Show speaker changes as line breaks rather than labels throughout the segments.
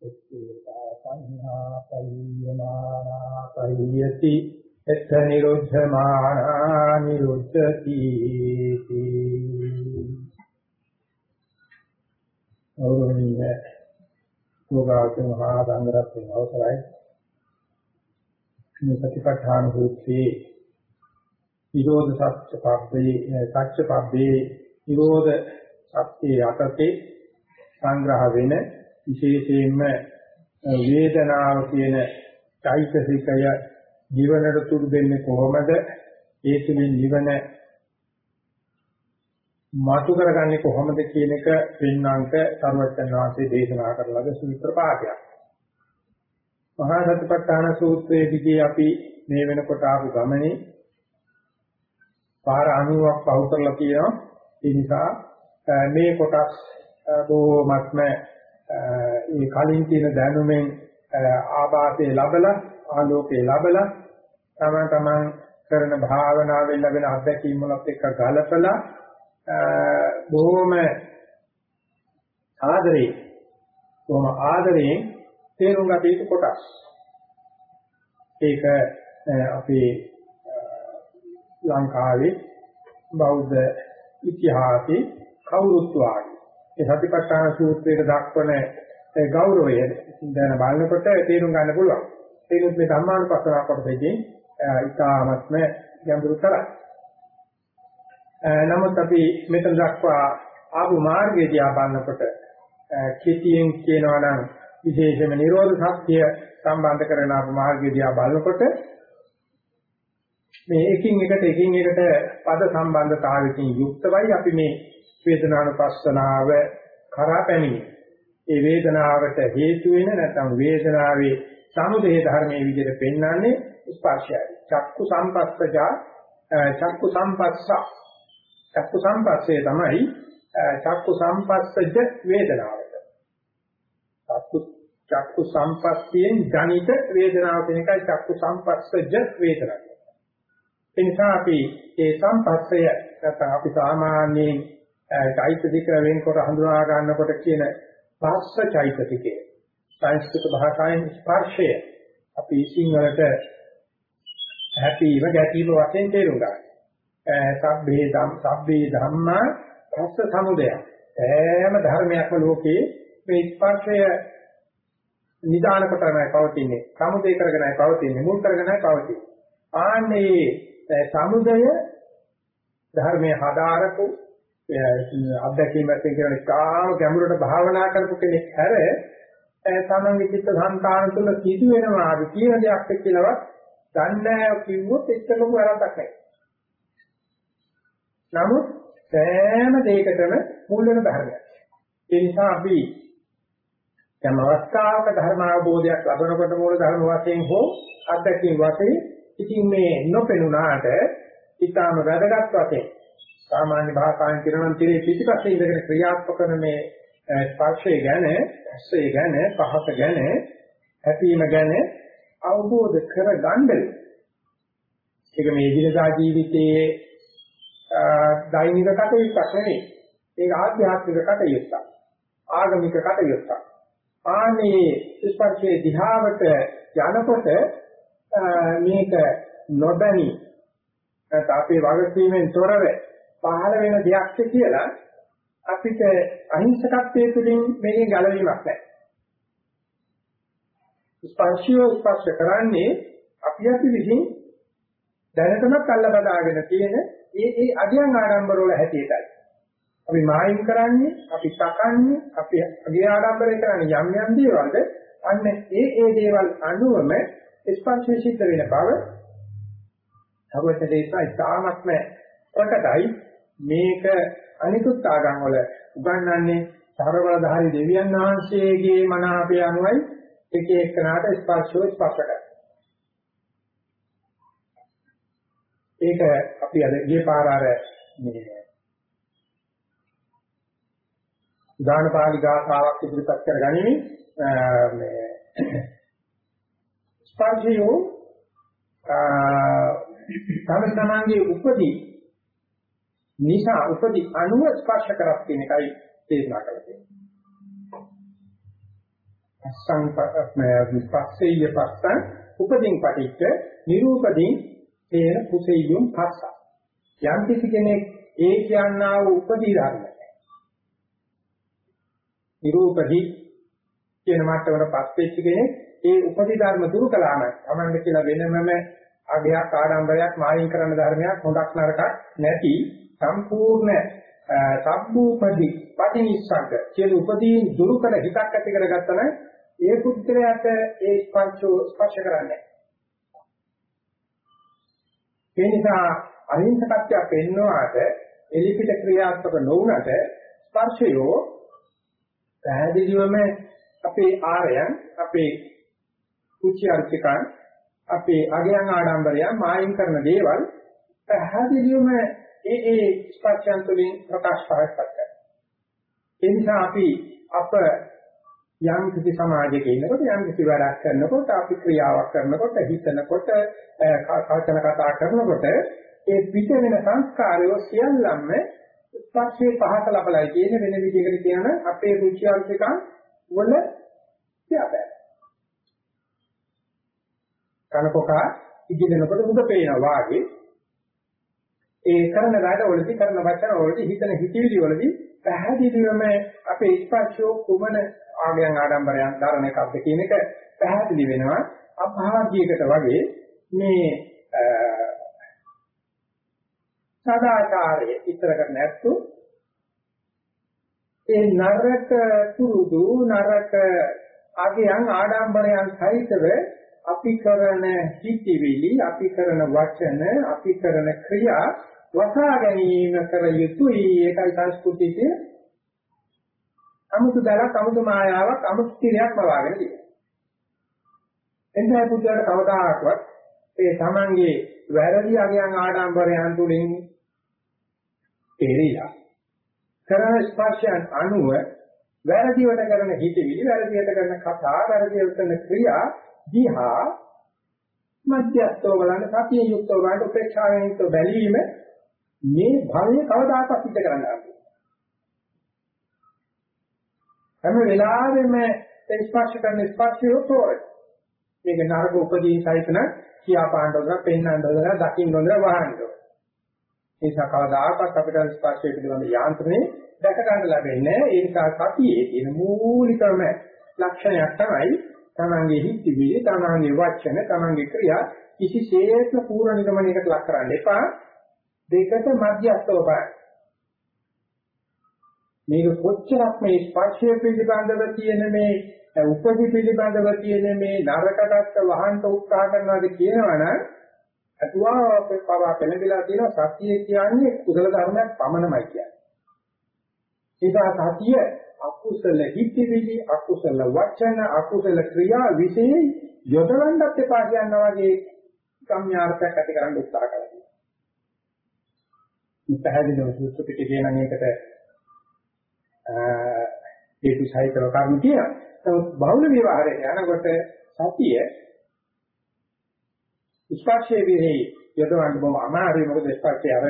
සංහා පරියමානා පරියති එත්ත නිරුද්ධමානා නිරුද්ධති අවරණීය යෝගාචර මහා සංඝරත්නයේ අවසරයි මේ සතිපට්ඨාන සූත්‍රයේ නිරෝධ සත්‍ය පබ්බේ සත්‍ය පබ්බේ නිරෝධ සත්‍ය යටතේ සංග්‍රහ වෙන විශේෂයෙන්ම වේදනාව කියන চৈতසිකය ජීවනට තුරු දෙන්නේ කොහොමද ඒ තුලින් නිවන මාතු කරගන්නේ කොහොමද කියන එක පින්නාංක සර්වඥාන් වහන්සේ දේශනා කරලාද සූත්‍ර පාඨයක්. මහා සතිපට්ඨාන සූත්‍රයේදී අපි මේ වෙනකොට ආපු ගමනේ පාර 90ක් පහු කරලා තියෙනවා. ඒ නිසා මේ කොටස් බොහොමත්ම මේ කලින් තියෙන දැනුමෙන් ආభాසයේ ලබලා ආලෝකයේ ලබලා තම තමන් කරන භාවනාවෙන් ලැබෙන අත්දැකීම් වලත් එක්ක ගලපලා බොහොම ආදරේ බොහොම ආදරයෙන් තේරුම් ගත යුතු කොටස්. ඒක අපේ ලංකාවේ බෞද්ධ ඉතිහාසයේ කවුරුත් වාගේ ඒ සතිපට්ඨාන සූත්‍රයේ දක්වන ගෞරවය දැන බලනකොට තේරුම් ගන්න පුළුවන්. ඒකත් මේ ධර්මානුපස්සනාව කොටසදී ඉතාමත්ම ගැඹුරු කරා. නමුත් අපි මෙතන දක්වා ආපු මාර්ගය දිහා බලනකොට කෙටියෙන් කියනවා නම් විශේෂම නිරෝධ සත්‍ය සම්බන්ධ කරන ආපු මාර්ගය දිහා බලනකොට මේ එකින් එකට එකින් එකට පද සම්බන්ධතාවයකින් යුක්තවයි අපි මේ වේදනානුපස්සනාව කරා පැමිණි. ඒ වේදනාවට හේතු වෙන නැත්නම් වේදනාවේ සමුදේ ධර්මයේ විදිහට පෙන්වන්නේ ස්පර්ශයයි. චක්කු සම්පස්සජා චක්කු සම්පස්ස චක්කු සම්පස්සේ තමයි චක්කු සම්පස්සජ වේදනාවට. චක්කු චක්කු සම්පස්සියෙන් ජනිත වේදනාව කියන එකයි චක්කු සම්පස්සජ වේදනාව. ඒ නිසා අපි ඒ සම්පස්සය නැත්නම් අපි සාමාන්‍යයෙන් චෛතසික වෙනකොට හඳුනා ගන්නකොට කියන පස්ස චෛතසිකය සංස්කෘත භාෂාවෙන් ස්පර්ශය අපි සිංහලට හැපීම ගැටීම වශයෙන් තේරුම් ගන්න. සබ්බේ ධම් සබ්බේ ධම්මා පස්ස සමුදය. හැම ධර්මයක්ම ලෝකේ මේ ස්පර්ශය නිදාන කොටනයි පවතින්නේ. සමුදය කරගෙනයි පවතින්නේ. මුල් කරගෙනයි පවතින්නේ. ආන්නේ සමුදය ධර්මයේ හදාරපු අත්දැකීම් වශයෙන් කියන ඉතාම ගැඹුරට භාවනා කරපු කෙනෙක් හැර තමන්ගේ චිත්ත සංකාන තුළ සිදු වෙනවා අද කියන දෙයක් එක්කලවත් දන්නේ කිව්වොත් එච්චරම වැරද්දක් නැහැ. නමුත් සෑම දෙයකටම මුල් වෙන ධර්මයක්. ඒ නිසා අපි යම් අවස්ථාවක ධර්ම අවබෝධයක් ලබනකොට මූල ධර්ම වශයෙන් හෝ අත්දැකීම් වශයෙන් ඉතින් මේ නොපෙනුනාට ඊටාම වැදගත් වශයෙන් සාමාන්‍ය භාෂාවෙන් කියනවා නම් tire පිටිපස්සේ ඉඳගෙන ක්‍රියාත්මක කරන මේ ස්පර්ශය ගැන, ඇස්සේ ගැන, පහස ගැන, හැපීම ගැන අවබෝධ කරගන්න ඒක මේ ඉදිරියදා ජීවිතයේ දෛනික කටයුත්තක් නෙවෙයි. ඒක ආධ්‍යාත්මික කටයුත්තක්. ආගමික කටයුත්තක්. ආනේ ස්පර්ශයේ දිහාවට යනකොට මේක නොදැනි නැත්නම් අපේ වගකීමෙන් තොරව පහළ වෙන දෙයක්ද කියලා අපිට අහිංසකත්වයේ තුලින් මේකෙන් ගැලවීමක් නැහැ. ස්පර්ශය ස්පර්ශ කරන්නේ අපි අපි විසින් දැනටමත් අල්ල බදාගෙන තියෙන ඒ ඒ අධ්‍යයන ආරම්භර වල හැටියටයි. අපි මායිම් කරන්නේ, අපි සකන්නේ, අපි අධ්‍ය ආරම්භරය කරන්නේ යම් යම් දේවල්ද අන්න ඒ ඒ දේවල් අනුවම ස්පර්ශය සිද්ධ වෙන බව සර්වඥ ඉතාමත්ම ප්‍රකටයි මේක අනිකුත් ආගම් වල උගන්වන්නේ සර්වබලධාරී දෙවියන් වහන්සේගේ මනාපය අනුවයි එක එකනාට ස්පර්ශව ස්පර්ශ කරනවා. ඒක අපි අද ගිය පාර අර මේ උදාන පාළි ගාථාවක් ඉදිරිපත් කරගනිමින් මේ ස්පර්ශයෝ තම තමන්ගේ උපදී නිසා උපදී අණුව ස්පර්ශ කරක් කියන එකයි තේරුණා කරලා තියෙන්නේ. අසංපස්මය පස්සෙය පස්සං උපදින් පටිච්ච නිරූපදින් තේන කුසෙය්‍යම් පස්ස යම් කිසි කෙනෙක් ඒ කියනා වූ උපදී ධර්ම නිරූපදී කියන මට්ටමකට පස්වෙච්ච කෙනෙක් ඒ උපදී ධර්ම දුරු කළාම තමන්ද කියලා වෙනමම අගයක් ආඩම්බරයක් මායින් කරන ධර්මයක් හොඳක් නරකක් නැති සම්පූර්ණ සබ්බූපදී පටිනිස්සග්ග කියන උපදීන් දුරු කළ හිතක් ඇති කරගත්තම ඒ පුද්ගලයාට ඒ ස්පර්ශෝ ස්පර්ශ කරන්නේ ඒ නිසා අහිංසකත්වය පෙන්වවාට එලිපිට ක්‍රියාත්මක නොවුනට ස්පර්ශයෝ පැහැදිලිවම අපේ ආරයන් අපේ කුචි අර්ථකයන් අපේ අගයන් ආඩම්බරයන් මායින් කරන දේවල් පැහැදිලිවම ඒ ඒ ස්පර්ශයන් තුළින් ප්‍රකාශ කරපත් කරනවා. ඒ නිසා අපි අප යම් කිසි සමාජයක ඉන්නකොට යම් කිසි වැඩක් කරනකොට අපි ක්‍රියාවක් කරනකොට හිතනකොට කල්පන කතා කරනකොට ඒ පිට වෙන සංස්කාරය සියල්ලම ස්පර්ශයේ පහක ලබලයි කියන වෙන විදිහකට කියන අපේ රුචි අරුචිකම් වල තියාබෑ. කනකොකා ඉගෙනනකොට උද පේනවා වාගේ ඒ කරන වැඩ වලදී කරන වචන වලදී හිතන හිතවිලි වලදී පැහැදිලිවම අපේ ස්පර්ශෝ කුමන ආගයන් ආඩම්බරයන් දරන එකක්ද කියන එක පැහැදිලි වෙනවා. අභාග්‍යයකට වගේ මේ සදාචාරය ඉතර කර නැත්තු ඒ නරක කුරුදු නරක ආගයන් ආඩම්බරයන් සහිතව අපි කරන හිතවිලි අපි කරන වචන අපි කරන ක්‍රියා වසා ගැනීම කර යුතුයි. ඒකයි සංස්කෘතියේ අමුතු දලක් අමුතු මායාවක් අමුතු තිරයක් බවාගෙන තියෙනවා. එන්නේ පුදුරට කවදාකවත් ඒ Tamange වැරදි අගයන් ආඩම්බරයන් තුලින් තේරිලා කරන ස්පර්ශයන් අනුව වැරදිවට කරන හිතවිලි වැරදියට කරන කතා වැරදියට කරන ක්‍රියා දිහා මධ්‍යස්තව බලන්න සතිය යුක්තව බලන්න උපේක්ෂාවෙන් යුක්තව බැලීම මේ භවයේ කවදාකවත් සිද්ධ කරන්න බෑ. හැම වෙලාවෙම ස්පර්ශ කරන ස්පර්ශය තෝරන. මේක නරක උපදී සහිතන කියා පාන්න ඕන, පෙන්වන්න ඕන, දකින්න ඕන, වහන්න ඕන. ඒ නිසා කවදාකවත් අපිට ස්පර්ශය පිළිබඳ යාන්ත්‍රණය දැක ගන්න ලැබෙන්නේ නැහැ. ඒ නිසා සතියේ තියෙන මූලිකම ලක්ෂණයක් තමයි තමන්ගේ හිතවිලි, තමන්ගේ වචන, තමන්ගේ ක්‍රියා කිසිසේත්ම පූර්ණ නිගමනයකට ලක් කරන්න එපා. දෙකට මධ්‍යස්ථව බලන්න. මේක කොච්චරක් මේ ස්පර්ශය පිළිබඳව තියෙන මේ උපදි පිළිබඳව තියෙන මේ නරකටත් වහන්න උත්සාහ කරනවාද කියනවනම් අතුවා පවා පෙළඹිලා තියෙන සතිය කියන්නේ කුසල ධර්මයක් පමණමයි කියන්නේ. ඒක සතිය අකුසල හිතවිලි අකුසල වචන අකුසල ක්‍රියා විශේෂ යොදවන්නත් එපා කියනවා වගේ සම්‍යාර්ථයක් ඇති කරන්න උත්සාහ කරනවා. පැහැදිලිව සූත්‍ර පිටකේ නම් ඒකට හේතු සහිතව කර්ම කියනවා. නමුත් බහුල විවහාරයට යනකොට සතිය ස්පර්ශයේ විහි යොදවන්න බොහොම අමාරුයි මොකද ස්පර්ශය අර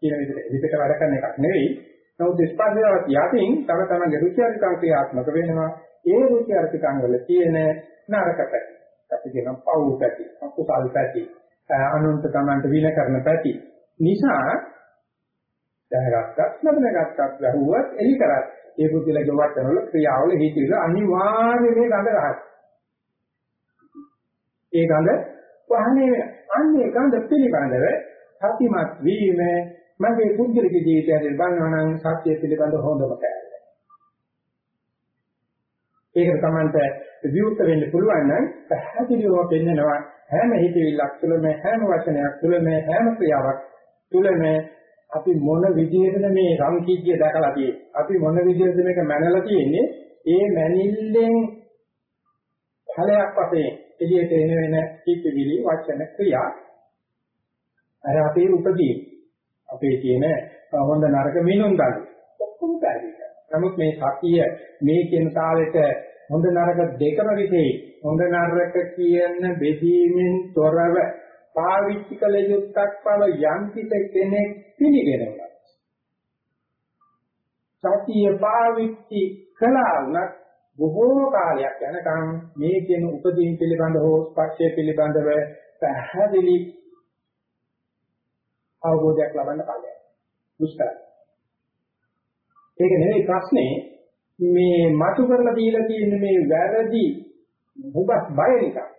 කියන විදිහට හිතට වැඩ කරන එකක් නෙවෙයි. නමුත් ස්පර්ශයවත් යටින් තම තමන්ගේ රුචි අරුචිකම් ක්‍රියාත්මක වෙනවා. ඒ රුචි අරුචිකම් වල තියෙන නරක පැති. අපි කියනවා පව් පැති, අකුසල් පැති, අනුන්ට තමන්ට වින කරන පැති. නිසා දැනගත්තත් නැදගත්තත් වැහුවත් එලි කරත් ඒ පුදුලගේ වචනවල ක්‍රියාවල හේතුවල අනිවාර්යයෙන් මේ ගඳ රහත්. ඒ ගඳ වහනේ වෙන. අන්නේ ගඳ පිළිබඳව සතිමත් වීම මගේ පුද්ගලික ජීවිතයට බලනවා නම් සත්‍ය පිළිබඳ හොඳම කෑල්ල. ඒකට Tamante විවුර්ත වෙන්න පුළුවන් නම් පැහැදිලිව පෙන්නනවා හැම හිතවිල්ලක් තුළම හැම වචනයක් තුළම හැම ක්‍රියාවක් තුළම අපි මොන විදිහටද මේ සංකීර්ය දැකලා තියෙන්නේ? අපි මොන විදිහටද මේක මැනලා තියෙන්නේ? ඒ මැනිල්ලෙන් ඵලයක් වශයෙන් එළියට එන වෙන කිපිවිලි වචන ක්‍රියා. අර අපේ උපදී. අපේ තියෙන හොඳ නරක මිනුම් දඬු ඔක්කොම පැහැදිලි නමුත් මේ සතිය මේ කියන තාලෙට හොඳ නරක දෙකම විශේෂයි හොඳ නරක කියන බෙදීමෙන් තොරව පාවිච්චි කළ යුත්තක් බව යම් කෙනෙක් පිළිගෙනවා. සතිය පාවිච්චි කළා වුණත් බොහෝ කාලයක් යනකම් මේ කියන උපදීන් පිළිබඳ හෝ ස්පර්ශය පිළිබඳව පැහැදිලි අවබෝධයක් ලබන්න කලින් දුෂ්කරයි. ඒක නෙවෙයි ප්‍රශ්නේ මේ මතු කරලා දීලා තියෙන මේ වැරදි මුගස් බය නිසා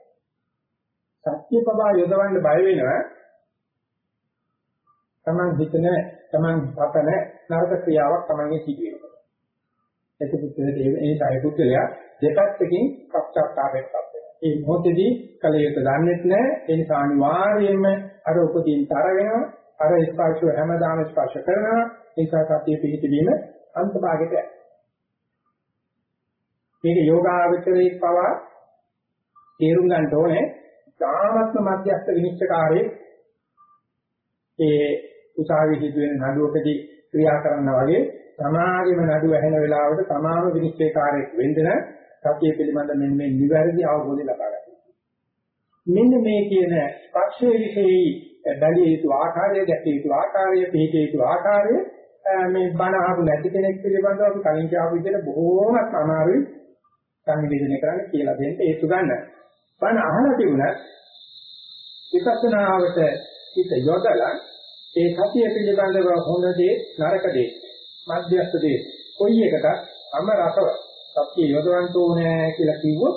සත්‍ය පබා යොදවන්න බය වෙනවා තමන් හිතන තමන් පතන නරක ක්‍රියාවක් තමන්ගේ සිදු වෙනවා ඒක පුද්ගලයාට ඒ සාය පුද්ගලයා දෙපැත්තකින් පක්ෂාකාරයක් වෙනවා. ඒ මොහොතේදී කලියක දන්නේත් නැහැ. ඒ නිසා අනිවාර්යයෙන්ම අර උපදීන් තර වෙනවා. අර ස්පර්ශය හැමදාම ස්පර්ශ කරනවා. ඒ නිසා සතිය පිහිටවීම අන්තභාගයට යනවා. මේක යෝගාවචරයේ පවා තේරුම් ගන්න ඕනේ. ධාමත්ම මධ්‍යස්ථ විනිශ්චයකාරයේ ඒ උසාවියේ සිදුවෙන නඩුවකදී ක්‍රියා කරනවා වගේ සමාගෙම නඩුව ඇහෙන වෙලාවට තමාම විනිශ්චයකාරයෙක් වෙන්න සත්‍ය පිළිබඳ මෙන්න මේ නිවැරදි අවබෝධය ලබා ගන්න. මෙන්න මේ කියන ස්පර්ශයේ විශේෂයි බැලිය යුතු ආකාරය, දැකිය යුතු ආකාරය, පිළිගිය යුතු ආකාරය මේ බණ අහපු නැති කෙනෙක් පිළිබඳව අපි කලින් කියපු විදිහට බොහෝමත් අමාරුයි සංවේදනය කරන්න කියලා දෙන්න ඒතු ගන්න. බණ අහලා තිබුණා විපස්සනාවට හිත යොදලා ඒ සතිය පිළිබඳව හොඳ දේ නරක දේ මධ්‍යස්ථ දේ කොයි එකකට අම රසව සත්‍ය යොදවන්න ඕනේ කියලා කිව්වොත්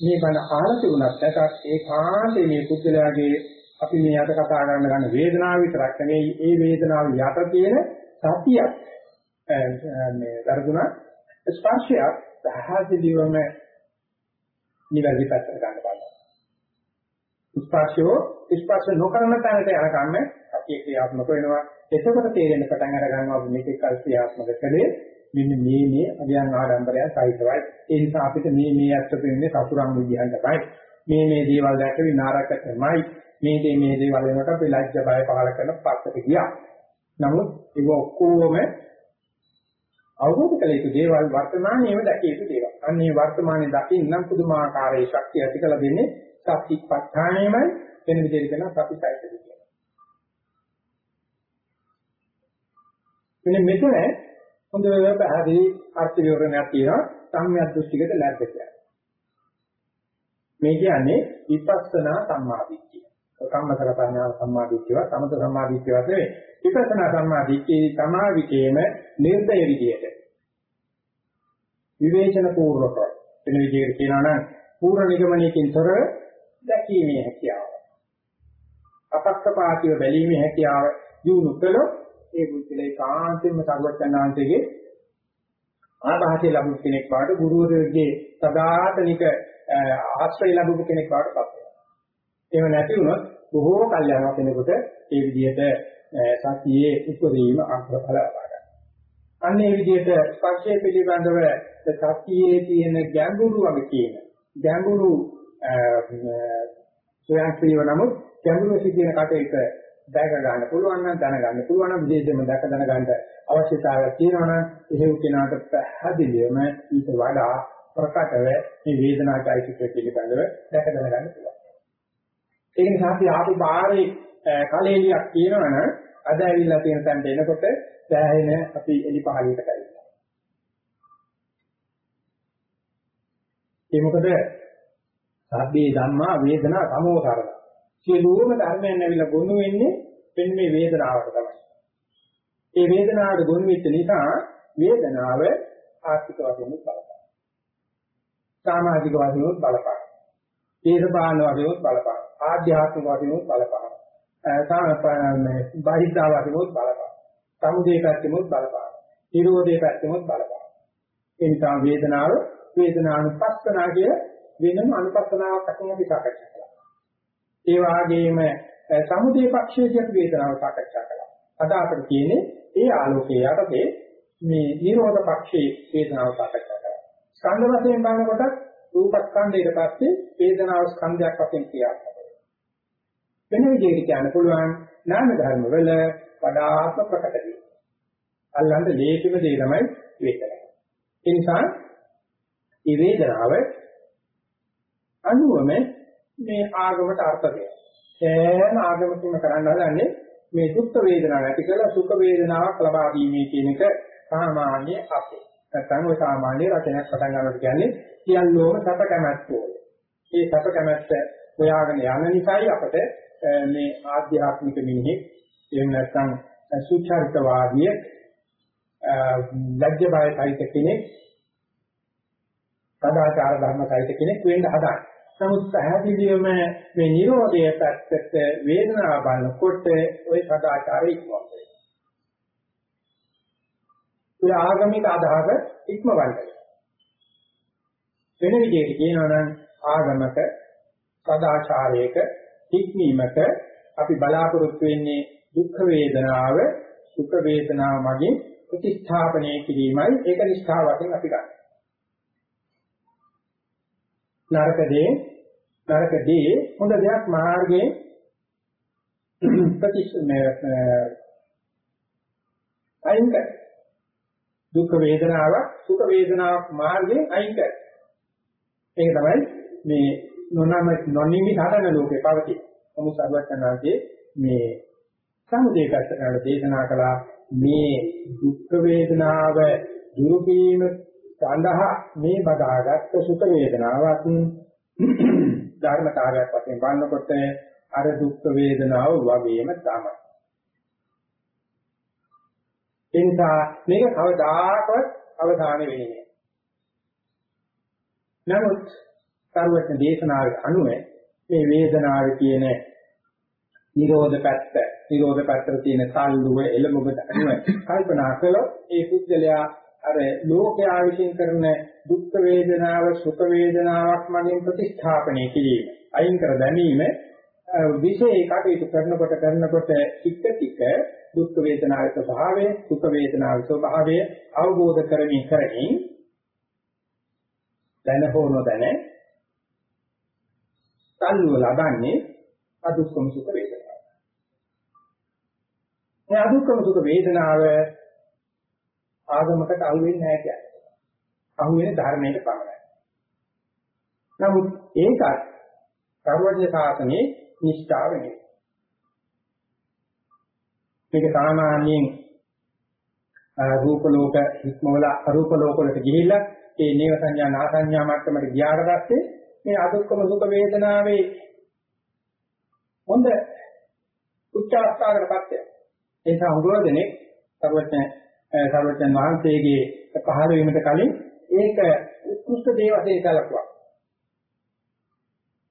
මේ බණ අහලා තිබුණත් නැත්නම් ඒකාන්තේ මේ පුද්ගලයාගේ අපි මේ යට කතා කරන්න ගන්න වේදනාව විතරක් නෙවෙයි ඒ වේදනාව යට තියෙන සතියක් මේ දර්ශන ස්පර්ශයක් සහජීවම නිවැරදි පැත්තට ගන්න බලන්න. ස්පර්ශෝ ස්පර්ශ නොකරන තැනට යනකම් අපි ක්‍රියාත්මක වෙනවා. එතකොට තේරෙන පටන් අර ගන්නවා අපි මේක කල් ක්‍රියාත්මක කළේ මෙන්න මේ මේ අධ්‍යයන ආරම්භය සහිතවයි. ඒ නිසා අපිට මේ මේ අත්ත පෙන්නේ සතුරන් විදිහට තමයි. මේ මේ දේවල් දැක්ක විනාරකටමයි. මේ දේ මේ දේවල් වෙනකොට අපි ලැජ්ජ බය පහල කරන පස්සට ගියා. නමුත් ඒක ඔක්කොම අවබෝධ කළ යුතු දේවල් වර්තමානයේම දැකිය යුතු දේවල්. අන්නේ වර්තමානයේ දකින්න නම් පුදුමාකාරයේ ශක්තිය ඇති කළ දෙන්නේ සත්‍තිපත්ඨාණයමයි වෙන විදිහට කරන සතිසයිත කියලා. මෙන්න මෙතන හොඳ පැහැදිලි අර්ථ විවරණයක් තියෙනවා සම්‍යක් දෘෂ්ටිකට ලැබෙ කියලා. මේ කියන්නේ විපස්සනා සම්මාදිට්ඨිය. කම්මතර පඤ්ඤා සම්මාදිට්ඨිය, සමත සම්මාදිට්ඨිය නෙවෙයි. විපස්සනා සම්මාදිට්ඨිය තමා විකේම නිර්දය විදියට. විවේචන පූර්වක වෙන විදිහට කියනවා නම් පූර්ණ නිගමනයකින් තොරව දැකීමේ හැකියාව. අපක්ෂපාතීව බැලීමේ හැකියාව දිනු කළොත් ඒ බුද්ධලේ කාන්තෙන්ම සර්වඥාන්තයේ ආභාසය ලැබු කෙනෙක් බවට ගුරුවරයෙක්ගේ සදාතනික ආශ්‍රය ලැබු කෙනෙක් බවට පත් වෙනවා. එහෙම නැති වුණොත් බොහෝ කල් යනවා කෙනෙකුට ඒ විදිහට සතියේ උපදීම අග්‍රඵල ලබා ගන්න. අන්න ඒ විදිහට ස්පර්ශය පිළිබඳව සතියේ තියෙන ගැඹුරු වගේ කියන ගැඹුරු සොයන්ක්‍රියව නමුත් ගැඹුරු සිටින කටයුත්ත දැක ගන්න පුළුවන් නම් දැනගන්න පුළුවන් නම් විශේෂයෙන්ම දැක දැනගන්න අවශ්‍යතාවයක් තියෙනවා නම් එහෙව් කෙනාට පැහැදිලිවම ඊට වඩා ප්‍රකටව මේ වේදනාචෛතසික පිළිබඳව දැක දැනගන්න පුළුවන්. ඒ නිසා අපි ආපු බාරේ කලෙලියක් කියනවනම් අද ඇවිල්ලා තියෙන තැනට එනකොට සෑහෙන අපි එලි පහලියට කැවිලා. ඒ මොකද සබ්බේ ධම්මා වේදනා සමෝතරණ. සියලුම ධර්මයන් ඇවිල්ලා ගොනු වෙන්නේ මෙන්න මේ වේදනාවට තමයි. ඒ වේදනාවට ගොනු වෙච්ච නිසා වේදනාව ආර්ථික වශයෙන් බලපාන. සමාජික වශයෙන් බලපාන. දේශපාලන වශයෙන් බලපාන. ආධ්‍යාත්මික වශයෙන් බලපාන. සාමපන්නේ බාහිද්ධා වශයෙන් බලපාන. සමුදේ පැත්තෙම බලපාන. නිරෝධයේ පැත්තෙම බලපාන. ඒ නිසා වේදනාව වේදනානුපස්සනා කිය වෙනම අනුපස්සනාවක් වශයෙන් අපි සාකච්ඡා කළා. ඒ වගේම සමුදේ පක්ෂයේ වේදනාව සාකච්ඡා කළා. අද අපිට තියෙන්නේ ඒ ආලෝකයේ යටතේ මේ නිරෝධ පක්ෂයේ වේදනාව සාකච්ඡා කරා. ස්කන්ධ වශයෙන් බලනකොට රූපස්කන්ධයට පස්සේ වේදනාව ස්කන්ධයක් වශයෙන් ක්‍රියාත්මක වෙනවා. වෙන විදිහට කියන්න පුළුවන් නාම ධර්ම වල වඩාත්ම ප්‍රකට වෙනවා. අල්ලන්න ලේසිම දේ තමයි වේදනාව. ඒ නිසා මේ වේදනාව අනුවම මේ ආගමට අර්ථ දෙනවා. සෑම ආගමකින්ම කරන්න හදන්නේ මේ දුක් වේදනාව ඇති කරලා සුඛ වේදනාවක් ලබා දීමේ කියන එක සාමාන්‍ය අපේ. නැත්නම් ඔය සාමාන්‍ය රචනයක් පටන් ගන්නකොට කියන්නේ සියල්ලෝම සැප කැමැත්තෝ. මේ සැප කැමැත්ත හොයාගෙන යන නිසායි අපට මේ ආධ්‍යාත්මික මිනිහෙක් එහෙම නැත්නම් සුචරිතවාදී ලැජ්ජ බය සහිත කෙනෙක් සදාචාර ධර්ම සහිත කෙනෙක් වෙන්න හදන්නේ. නමුත් පැහැදිලිවම මේ Nirodha පැත්තට වේදනාව බලනකොට ওই සදාචාරය ඉක්මවන්න. ඒ ආගමික අදහස ඉක්මවන්න. වෙන විදිහට කියනවා නම් ආගමක සදාචාරයක ඉක්මීමක අපි බලාපොරොත්තු වෙන්නේ දුක් වේදනාව සුඛ වේදනාව මගින් ප්‍රතිස්ථාපනය කිරීමයි ඒක නිෂ්ඨාව වශයෙන් අපි ගන්න. නරකදී නරකදී හොඳ දෙයක් මාර්ගයේ ප්‍රතිස්මය අයින් කර දුක් වේදනාව සුඛ වේදනාවක් මාර්ගයෙන් අයින් කර. ඒක තමයි මේ නොනම නොනිමි හදන ලෝකේ පවතී. නමුත් සර්වඥාන්සේ මේ සමුදේ පැත්තට දේශනා කළා මේ දුක් වේදනාව දුරු කිරීම සඳහා මේ බදාගත් සුඛ වේදනාවක් ධර්මතාවයක් වශයෙන් බලනකොට අර දුක් වේදනාව වගේම තමයි. ඒ නිසා මේක කවදාකවත් අවධානය වෙන්නේ නැහැ. නමුත් සර්වඥ දේශනාවට අනුව මේ වේදනාවේ තියෙන නිරෝධ පැත්ත, නිරෝධ පැත්තට තියෙන සල්ලුව එළඹුමට අනුව කල්පනා කළොත් ඒ පුද්ගලයා අර ලෝකයා විසින් කරන දුක් වේදනාව සුඛ වේදනාවක් මගින් ප්‍රතිස්ථාපනය කිරීම අයින් කර දැමීම විශේෂ කටයුතු කරනකොට කරනකොට ටික ටික දුක් වේදනාවේ ස්වභාවය සුඛ වේදනාවේ ස්වභාවය අවබෝධ කරමින් කරමින් දැන හෝ නොදැන තල්ලුව ලබන්නේ අදුක්කම සුඛ වේදනාව. මේ අදුක්කම සුඛ වේදනාව ආගමකට අහු වෙන්නේ නැහැ කියන්නේ. අහු වෙන ධර්මයකට පමණයි. නමුත් ඒකත් සර්වඥ සාසනයේ නිෂ්ඨාව නෙවෙයි. මේක සාමාන්‍යයෙන් රූප ලෝක ඉක්මවල අරූප ලෝක වලට ගිහිල්ලා ඒ නේව සංඥා නා සංඥා මට්ටමට ගියාට පස්සේ මේ අදුක්කම සුඛ වේදනාවේ හොඳ උච්ච අවස්ථාවකටපත් වෙනවා. ඒ නිසා හුඟවදෙනේ සර්වඥ සර්වඥ වහන්සේගේ පහළ වීමට කලින් ඒක උත්කෘෂ්ඨ දේ වශයෙන් කලකුවා.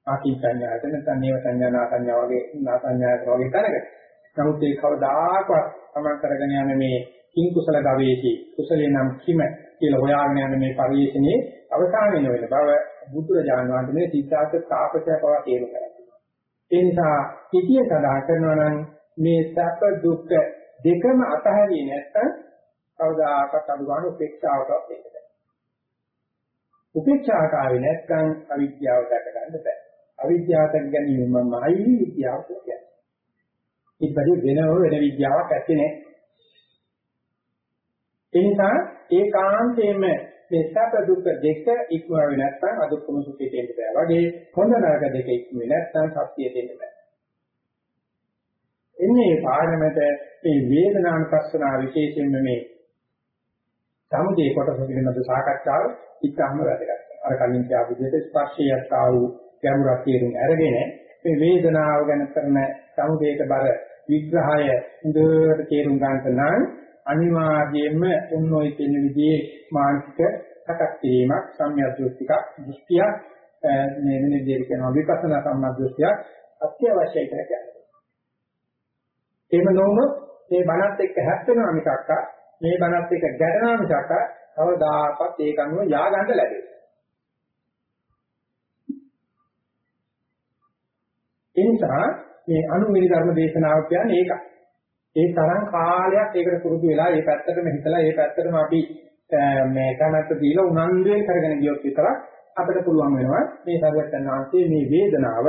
ආකී සංඥාට නැත්නම් නේව සංඥා නා සංඥා වගේ නා සංඥාට වගේ තැනකට. නමුත් ඒ කවදාකවත් තමන් කරගෙන යන මේ කිං කුසල ගවේෂී කුසලේ නම් කිම කියලා හොයාගෙන යන මේ පරිශ්‍රණයේ අවසාන වෙන වෙන බව බුදුරජාණන් වහන්සේ සිතාර්ථ තාපසය පවා තේරුම් ගන්නවා. ඒ නිසා පිටිය සඳහන් කරනවා නම් මේ සැප දුක් දෙකම අතහැරියේ නැත්නම් කවදාකවත් අනුගාන උපේක්ෂාවටවත් එන්න බෑ. උපේක්ෂාට ආවේ නැත්නම් අවිද්‍යාව දැක ගන්න බෑ. අවිද්‍යාව දැක ගැනීමමයි විද්‍යාව කියන්නේ. ඉතින් වෙනව වෙන විද්‍යාවක් ඇත්තේ නැහැ. ඒ නිසා ඒකාන්තයෙන්ම මේ සැප දුක දෙක ඉක්මවෙ නැත්නම් අදුක්කම සුඛයට එන්න බෑ. වගේ හොඳ නරක දෙක ඉක්මවෙ නැත්නම් සත්‍යයට එන්න බෑ. එන්නේ පාඩමට මේ වේදනානුපස්සනාව විශේෂයෙන්ම මේ සමුදේ කොටස පිළිබඳ සාකච්ඡාව ඉතාම වැදගත්. අර කලින් කියපු විදිහට ස්පර්ශයත් ආ වූ ගැඹුරක් තේරුම් අරගෙන මේ වේදනාව ගැන කරන සමුදේට බර විග්‍රහය හොඳට තේරුම් ගන්නට නම් අනිවාර්යයෙන්ම උන්වයි කියන විදිහේ මානසික සකස් කිරීමක් සම්‍යද්දෘෂ්ටික දෘෂ්ටියක් මේ වෙන විදිහට කියනවා විපස්සනා සම්මාදෘෂ්ටියක් අත්‍යවශ්‍යයි කියලා කියනවා. එහෙම නොවුනොත් මේ බණත් එක්ක හැප්පෙනවා මිසක් මේ බණත් එක්ක ගැටෙනවා මිසක් කවදාකවත් ඒක අනුව යා ගන්න ලැබෙන්නේ. ඒ නිසා මේ අනුමිනි ධර්ම දේශනාව කියන්නේ ඒකයි. ඒ තරම් කාලයක් ඒකට පුරුදු වෙලා ඒ පැත්තටම හිතලා ඒ පැත්තටම අපි මේ කනත් දීලා උනන්දුවෙන් කරගෙන ගියොත් විතරක් අපිට පුළුවන් වෙනවා මේ සර්වඥාන් වහන්සේ මේ වේදනාව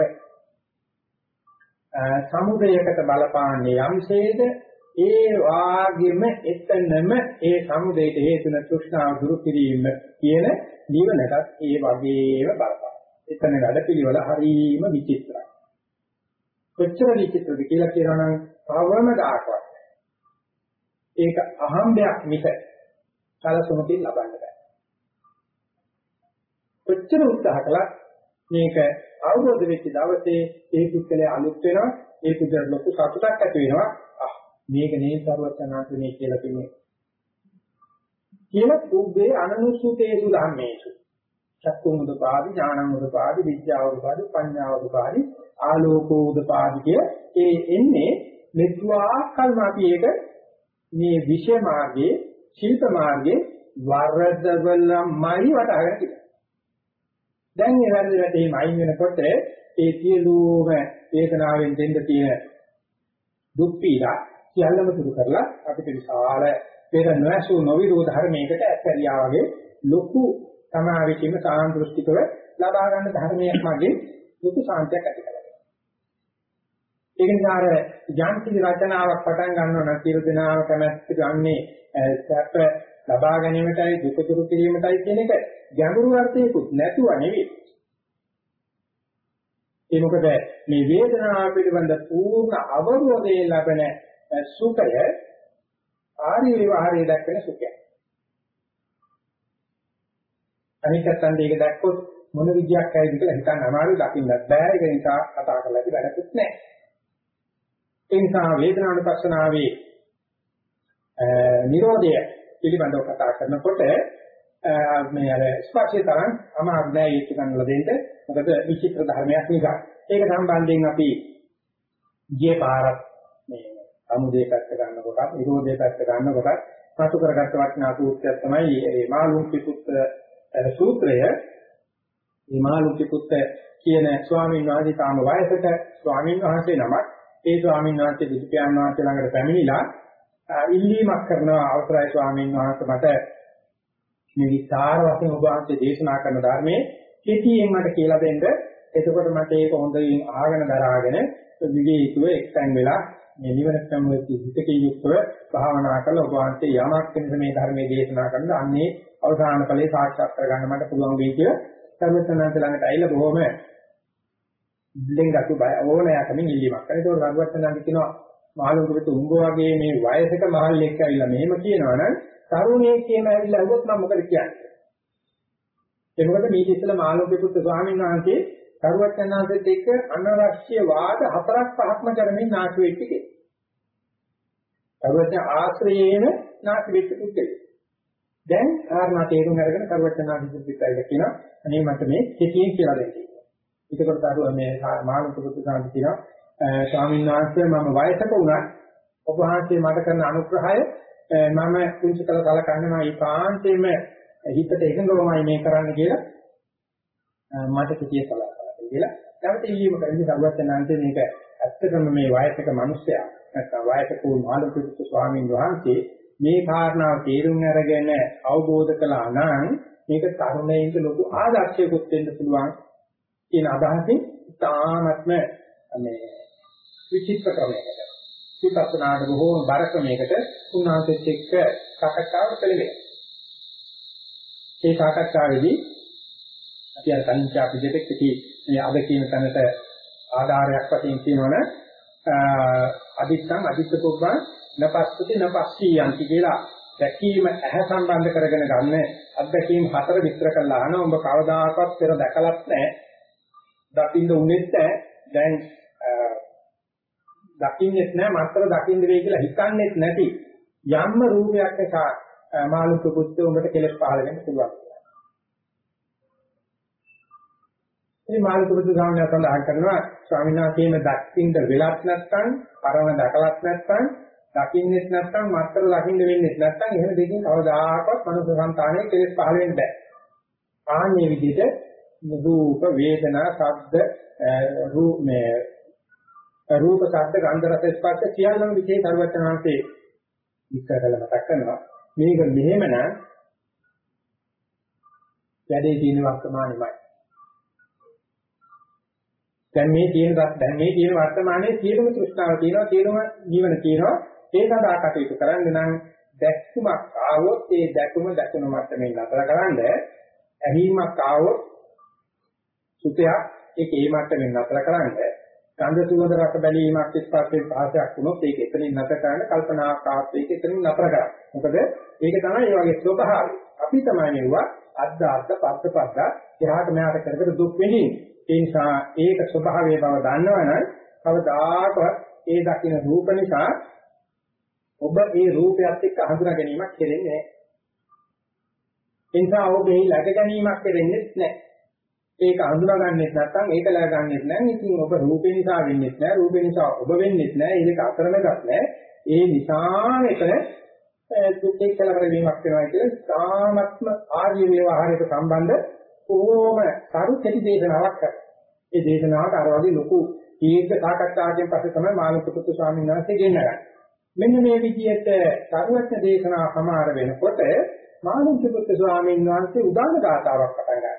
සමුදයකට බලපාන්නේ යම්සේද ඒ වාගෙම එතනම ඒ සමුදයට හේතුන තෘෂ්ණාව දුරු කිරීම කියන නිවනටත් ඒ වගේම බලපාන. එතන වැඩ පිළිවෙල හරීම විචිත්‍රයි. කොච්චර විචිත්‍රද කියලා කියනවා නම් කවම දායකවත් ඒක අහම්බයක් මිස සලසුමකින් ලබන්න බෑ. කොච්චර උත්සාහ කළත් මේක අවබෝධ වෙච්ච දවසේ ඒ පුද්ගලයා අලුත් වෙනවා ඒ පුද්ගලට ලොකු සතුටක් ඇති වෙනවා ආ මේක නේ සර්වඥාන්තුනේ කියලා කියන්නේ කියලා කුබ්බේ අනනුසුතේසු ධම්මේසු. චක්කුම් උදපාදි ඥානං උදපාදි විද්‍යාව උදපාදි පඤ්ඤාව උදපාදි ආලෝකෝ උදපාදි කිය. ඒ එන්නේ මෙතුආකල්ම අපි ඒක මේ විෂය මාර්ගයේ ශිල්ප මාර්ගයේ වරදවලමයි වටහාගෙන තියෙනවා දැන් මේ වැරදි වැටීම අයින් වෙනකොට ඒ සියලුම වේදනාවෙන් දෙන්න තියෙන දුක් පීඩා සියල්ලම දුරු කරලා අපිට විශාල පෙර නොඇසු නොවිරෝ ධර්මයකට ඇත්තරියා වගේ ලොකු සමාවිතීම සාන්දෘෂ්ටිකව ලබා ගන්න ධර්මයක් මගේ ලොකු සාන්තියක් ඇති කරගන්නවා. ඒක නිසා අර යන්ති රචනාවක් පටන් ගන්නව නම් සියලු දෙනාම කැමැත්ත ගන්නේ සැප ලබා ගැනීමටයි දුක දුරු කිරීමටයි කියන එක ගැඹුරු අර්ථයකුත් නැතුව නෙවෙයි. ඒ මොකද මේ වේදනාව පිළිබඳ පූර්ණ අවබෝධය ලැබෙන සුඛය ආර්ය විවහාරයේ දක්වන සුඛය. අනිකත්තන් දෙයක දැක්කොත් මොන විදියක් ඇයිද කියලා හිතන්න අමාරුයි දකින්නත් බෑ ඒක නිසා කතා කරලා ඉති වැඩකුත් නැහැ. ඒ නිසා වේදනානුපස්සනාවේ නිරෝධය පිළිබඳව කතා කරනකොට මේ අර ස්පර්ශය තරම් අමාරු නෑ ඒක ගන්නලා දෙන්න. මොකද විචිත්‍ර ධර්මයක් නිසා. ඒක සම්බන්ධයෙන් අපි ගියේ පාරක් මේ සමුදේ පැත්ත ගන්නකොට, නිරෝධේ පැත්ත ගන්නකොට පසු කරගත්ත වටිනා සූත්‍රයක් තමයි මේ මාළුන්ති පුත්‍ර සූත්‍රය. මේ මාළුන්ති පුත්‍ර කියන ස්වාමීන් වහන්සේ තාම වයසට ස්වාමීන් වහන්සේ නමක් ඒ ස්වාමීන් වහන්සේ බුදු පියාණන් වහන්සේ ළඟට පැමිණිලා ඉල්ලීමක් කරනවා අවසරයි ස්වාමීන් වහන්සේ මට මේ විස්තර වශයෙන් ඔබ වහන්සේ දේශනා කරන ධර්මයේ කෙටියෙන් මට කියලා දෙන්න. එතකොට මට ඒක හොඳින් අහගෙන දරාගෙන විවේකීව එක්තැන් වෙලා මේ නිවන සම්මුති හිතකේ යුක්තව භාවනා කරලා ඔබ වහන්සේ යමක් වෙනස මේ ධර්මයේ දේශනා කරන අන්නේ අවසාන ඵලයේ සාක්ෂාත් කරගන්න මට පුළුවන් වෙයි කියලා සර්වඥාන්ත ළඟට ඇවිල්ලා බොහොම දෙංගතු බය ඕනෑකමින් ඉල්ලීමක් කරා. ඒක රඝුවර්තනන්ද කියනවා මහලුකුට උඹ වගේ මේ වයසක මහල්ලෙක් ඇවිල්ලා මෙහෙම කියනවනම් තරුණයෙක් කියන ඇවිල්ලා අහුවොත් මම මොකද කියන්නේ? ඒ මොකද මේ ඉස්සෙල්ලා මාළුගේ පුත්තු ස්වාමීන් වහන්සේ කරුවචනාංශෙත් එක්ක අනවශ්‍ය වාද හතරක් පහක්ම කරමින් නාටු වෙච්ච කෙනෙක්. කරුවචන ආශ්‍රයේන නාටු වෙච්ච පුද්ගලෙක්. දැන් කාරණා තේරුම් අරගෙන කරුවචනාංශෙත් පිටයිද කියනවා අනේ මට මේ කෙටියෙන් කියලා දෙන්න. ඒකකට තරුව මේ මාළුගේ පුත්තු ස්වාමීන් කියනවා ස්වාමීන් වහන්සේ මම වයසක වුණා ඔබ වහන්සේ මට කරන අනුග්‍රහය මම කුංච කළ කලකන්නේ මම ඒකාන්තයෙන්ම හිතට එකඟවමයි මේ කරන්න කියලා මට කිතිය කළා කියලා. නැවත ඉල්ලීම කරන්නේ සරුවචනාන්තේ මේක ඇත්තටම මේ වයසක මිනිසයා නැත්නම් වයසක වූ මාළුකුත් ස්වාමීන් වහන්සේ මේ කාරණාව තේරුම් අරගෙන අවබෝධ කළා නම් මේක තරුණයින්ට ලොකු ආදර්ශයකුත් වෙන්න පුළුවන් කියන අදහසින් තාමත්ම මේ විචිත්‍ර ක්‍රමයකට විපස්සනාට බොහෝම බර ක්‍රමයකට උන්වහන්සේත් එක්ක සාකච්ඡාවට පෙළඹෙනවා. ඒ සාකච්ඡාවේදී අපි අර සංඛ්‍යා පිටකෙදී මේ අද කියන තැනට ආධාරයක් වශයෙන් කියනවනේ අදිත්තං අදිත්ත පොබ්බා නපස්සති නපස්සීයන්ති කියලා දැකීම ඇහැ සම්බන්ධ කරගෙන ගන්න අත්දැකීම් හතර විස්තර කරලා අහන ඔබ කවදාකවත් පෙර දැකලත් නැහැ. දකින්න උනේත් නැහැ. දැන් දකින්නෙත් නැහැ මත්තර දකින්න වෙයි කියලා හිතන්නෙත් නැති යම්ම රූපයක් නිසා මාළුක පුත්තු උඹට කෙලස් පහල වෙන්න පුළුවන්. ඉතින් මාළුක පුත්තු සාමණේර සඳහන් කරනවා ස්වාමීන් වහන්සේම දකින්න වෙලක් නැත්නම් පරම දැකලත් නැත්නම් දකින්නෙත් නැත්නම් මත්තර දකින්න වෙන්නේ නැත්නම් එහෙම දෙකින් කවදාකවත් මනුස්ස සංතානයේ කෙලස් පහල වෙන්න බෑ. ආන්නේ විදිහට රූප වේදනා ශබ්ද රූප මේ රූප ශබ්ද ගන්ධ රස ස්පර්ශ සියල්ලම විශේෂ සර්වඥාන්සේ විස්තර කරලා මතක් කරනවා මේක මෙහෙමනම් වැඩේ තියෙන වර්තමානෙමයි දැන් මේ තියෙන දැන් මේ තියෙන වර්තමානයේ සියලුම තෘෂ්ණාව තියෙනවා සියලුම ජීවන තියෙනවා ඒ සඳහා කටයුතු කරන්න නම් දැක්කුමක් ආවොත් ඒ දැකුම දැකුණ මට්ටමින් නතර කරන්න ඇහිීමක් ආවොත් සුතයක් ඒක ඒ මට්ටමින් නතර කරන්න ගන්ධ සුවඳ රස බැලීමක් ඉස්පස්සේ භාෂයක් වුණොත් ඒක එතනින් නැත කරන්න කල්පනාකාරත් ඒක එතනින් නතර කරා. මොකද ඒක තමයි මේ වගේ ස්වභාවය. අපි තමයි නෙවුවා අද්ද අද්ද පද්ද පද්ද එහාට මෙහාට කර කර දුක් වෙනින්. ඒ නිසා ඒක ස්වභාවයේ බව දන්නවනම් කවදාකවත් ඒ දකින්න රූප නිසා ඔබ ඒ රූපයත් එක්ක හඳුනා ගැනීමක් කෙරෙන්නේ නැහැ. ඒ නිසා ඔබ මේ läග ගැනීමක් කෙරෙන්නේ නැහැ. ඒක හඳුනාගන්නෙත් නැත්නම් ඒක ලෑගන්නෙත් නැහැ. ඉතින් ඔබ රූපේ නිසා වෙන්නෙත් නැහැ. රූපේ නිසා ඔබ වෙන්නෙත් නැහැ. ඒක අතරමැදක් නැහැ. ඒ නිසා එතන දුක්ඛ කලවර වීමක් වෙනවා කියලා සාමත්ම ආර්ය ව්‍යවහාරයට සම්බන්ධ ඕම සරු කෙටි දේශනාවක් කරා. ඒ දේශනාවට අර වගේ ලොකු දීර්ඝ සාකච්ඡාවකින් පස්සේ තමයි මානසිකුත් ස්වාමීන් වහන්සේ ගෙන්නගන්නේ. මෙන්න මේ විදිහට සරුවත්න දේශනා සමාර වෙනකොට මානසිකුත් ස්වාමීන් වහන්සේ උදාන ගාතාවක් පටන් ගන්නවා.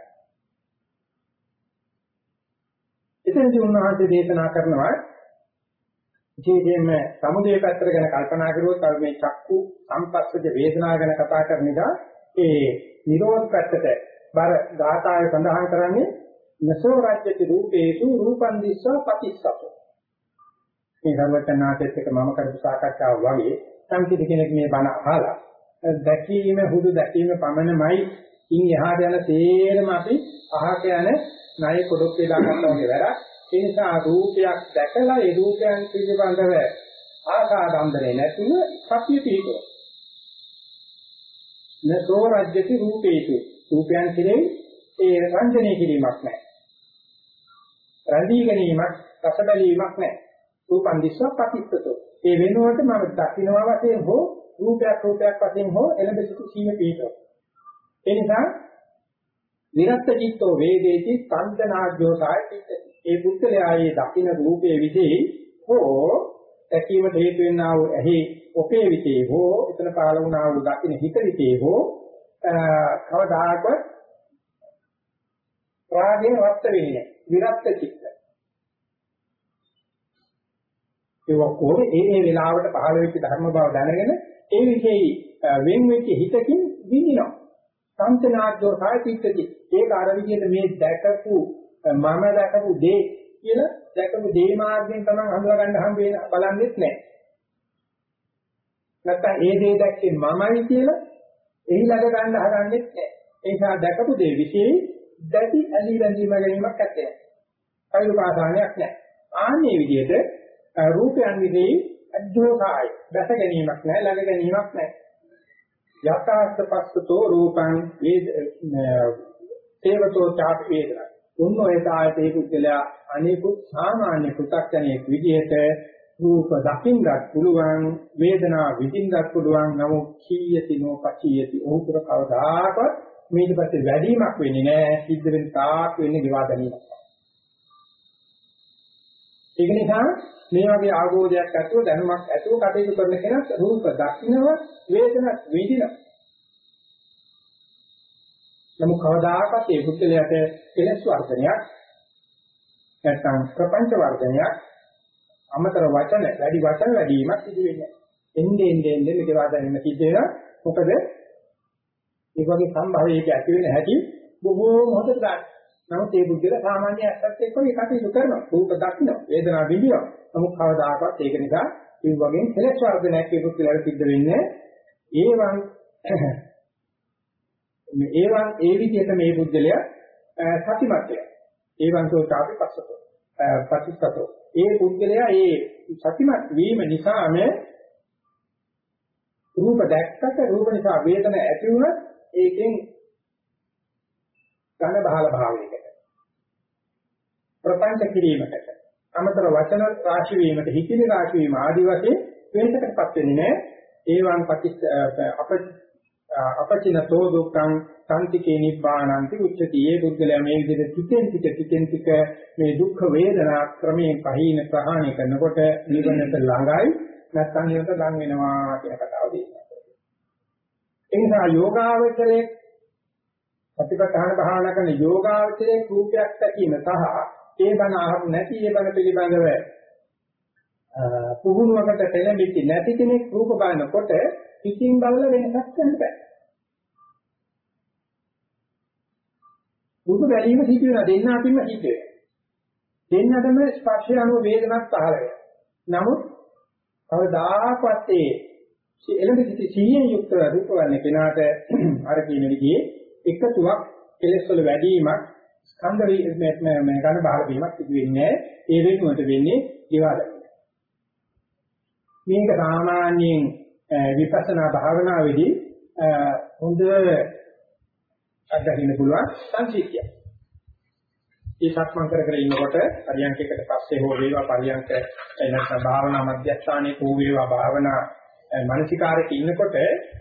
එතනදී උන්වහන්සේ දේශනා කරනවා විශේෂයෙන්ම සමුදේ පැත්තට ගැන කල්පනා කරුවොත් අපි මේ චක්කු සම්පස්සජ වේදනා ගැන කතා කරන නිසා ඒ නිරෝධ පැත්තට බර ගාථාවේ සඳහන් කරන්නේ නසෝ රාජ්‍යති රූපේසු රූපං දිස්සා පටිච්චසප්ප මේ ධර්මචනාතෙත් එක මම කරපු සාකච්ඡාව වගේ සංකීර්ණ කෙනෙක් මේ බණ අහලා දැකීම හුදු දැකීම පමණමයි ඉන් එහාට යන තේරම අපි අහක යන ණය කොඩොක් වෙලා ගන්නවා වගේ වැඩක්. ඒ නිසා රූපයක් දැකලා ඒ රූපයන් පිළිබඳව ආශා දන්දනේ නැතුව සත්‍ය පිළිතුර. නසෝ රජ්‍යති රූපේසු රූපයන් කෙරෙහි ඒ රංජනය කිරීමක් නැහැ. රැඳී ගැනීමක් රස බැලීමක් නැහැ. රූපන් දිස්වා පටිච්චතෝ. ඒ වෙනුවට මම දකින්නවා වශයෙන් හෝ රූපයක් රූපයක් වශයෙන් හෝ එළඹ සිටු සීම පිටව. ඒ නිසා විරත් චිත්තෝ වේදේති සංතනාජ්ජෝ සායතිත ඒ පුත්‍රයායේ දකින්න රූපයේ විදී හෝ දැකීමට හේතු වෙනා වූ ඇහි ඔපේ විදී හෝ එතන පාල වුණා වූ දකින්න හිත විදී හෝ කවදාකවත් රාගයෙන් වත් වෙන්නේ විරත් චිත්ත. ඒ ඔක්කොම ඒ ඒ වෙලාවට පහළ වෙච්ච ධර්ම බව දැනගෙන ඒ විශේෂයි වෙන් වෙච්ච හිතකින් විඳිනවා. සංතනාද්දෝ සාහිත්‍යති ඒක අර විදිහට මේ දැකපු මම දැකපු දේ කියලා දැකපු දේ මාර්ගයෙන් තමයි හඳුනා ගන්න හම් වෙන බලන්නෙත් නැහැ. නැත්තම් ඒ දේ දැක්කේ මමයි කියලා එහි ළඟ ගන්න හදන්නෙත් නැහැ. ඒ නිසා දැකපු දේ විශේෂ දැටි ඇලි බැඳීම ගැනීමක් ඇත්තේ. අයුපාදානයක් නැහැ. ආන්නේ විදිහට රූපයන් විදී අද්දෝසාය දැස ගැනීමක් නැහැ ළඟ ගැනීමක් නැහැ. යථාර්ථ පස්සතෝ රූපං සේවතෝ චාප වේදනා. උන් ඔය තායතේ කුච්චලයා අනිකුත් සාමාන්‍ය පු탁ජනෙක් විදිහට රූප දකින්නත් පුළුවන් වේදනා විඳින්නත් පුළුවන්. නමුත් කීයති නොපචීයති උතුර කවදාකවත් ඊට පස්සේ වැඩිමක් වෙන්නේ නැහැ. සිද්ධ වෙන තාක් වෙන්නේ විවාද ගැනීමක්. ඒක නිසා මේ වගේ ආගෝදයක් ඇතුව දැනුමක් ඇතුව කටයුතු කරන කෙනා රූප දකින්නව වේදනා විඳිනවා. නමුත් කවදාකවත් ඒ පුද්ගලයාට කෙලස් වර්ධනයක් නැත්නම් ප්‍රපංච වර්ධනයක් අමතර වචන වැඩි වචන වැඩිවීමක් සිදු වෙන්නේ එන්නේ එන්නේ එන්නේ මේක වාදනෙන්න සිද්ධ වෙනවා මොකද මේ වගේ සම්භවයක ඇති වෙන හැටි බොහෝ මොහොතකට ගන්න. නමුත් ඒ බුද්ධිල සාමාන්‍ය ඇත්තත් එක්ක මේ කටයුතු කරනවා. රූප දකින්න, වේදනා විඳිනවා. නමුත් කවදාකවත් ඒක නිසා මේ වගේ කෙලස් වර්ධනයක් ඒ බුද්ධිලට සිද්ධ වෙන්නේ ඒවන් මේ ඒවන් ඒ විදිහට මේ බුද්ධලයා සතිමත්ය. ඒවන්තෝ චාපි පස්සතෝ. පටිච්චතෝ. ඒ බුද්ධලයා ඒ සතිමත් වීම නිසාම රූප දැක්කට රූප නිසා වේදන ඇති වුණත් ඒකෙන් ඝන බහල භාවයකට ප්‍රපංච කිරීමකට අමතර වචන රාශි වීමට හිතිලි රාශි වීම ආදි වශයෙන් වෙනසකටපත් වෙන්නේ නැහැ. ඒවන් පටිච්ච අප අපචිනතෝ දුක්ඛං සම්තිකේ නිබ්බානන්ති උච්චති ඒ බුද්ධලයා මේ විදිහට ටිකෙන් ටික ටිකෙන් ටික මේ දුක්ඛ වේදනා ක්‍රමයෙන් පහින ප්‍රහාණය කරනකොට නිවනට ළඟයි නැත්නම් නිවනට ලං වෙනවා කියන කතාව දේශනා කරනවා. ඒ නිසා යෝගාවචරයේ ප්‍රතිපත්තහන භාවනා කරන යෝගාවචරයේ රූපයක් දැකීම සහ ඒ බණ අහු නැති ඒ බණ පිළිබඳව පුහුණුවකට පෙළඹෙති නැති කෙනෙක් රූප බලනකොට පිටින් බලලා වෙනසක් ගන්න බෑ. රූප බැලීම සිදු වෙනවා දෙන්න අතින්ම සිදු වෙනවා. දෙන්නටම ස්පර්ශය අනුව වේදනාවක් පහළ වෙනවා. නමුත් කවදාකවත් ඒ එළඹ සිටි සිහියෙන් යුක්ත රූප වර්ණ කෙනාට අර කියන විදිහේ එකතුවක් කෙලෙස් වල වැඩිවීමක් ස්කන්ධ මේ ගන්න බාහිර වීමක් සිදු වෙන්නේ ඒ වෙනුවට වෙන්නේ දේවාල. මේක සාමාන්‍යයෙන් විපස්සනා භාවනාවේදී හොඳ අත්දකින්න පුළුවන් සංසිද්ධියක්. ඒ සක්මන් කර කර ඉන්නකොට පරියන්කයකට පස්සේ හෝ වේවා පරියන්ක නැත්නම් භාවනා මධ්‍යස්ථානයේ හෝ වේවා භාවනා මානසිකාරයක ඉන්නකොට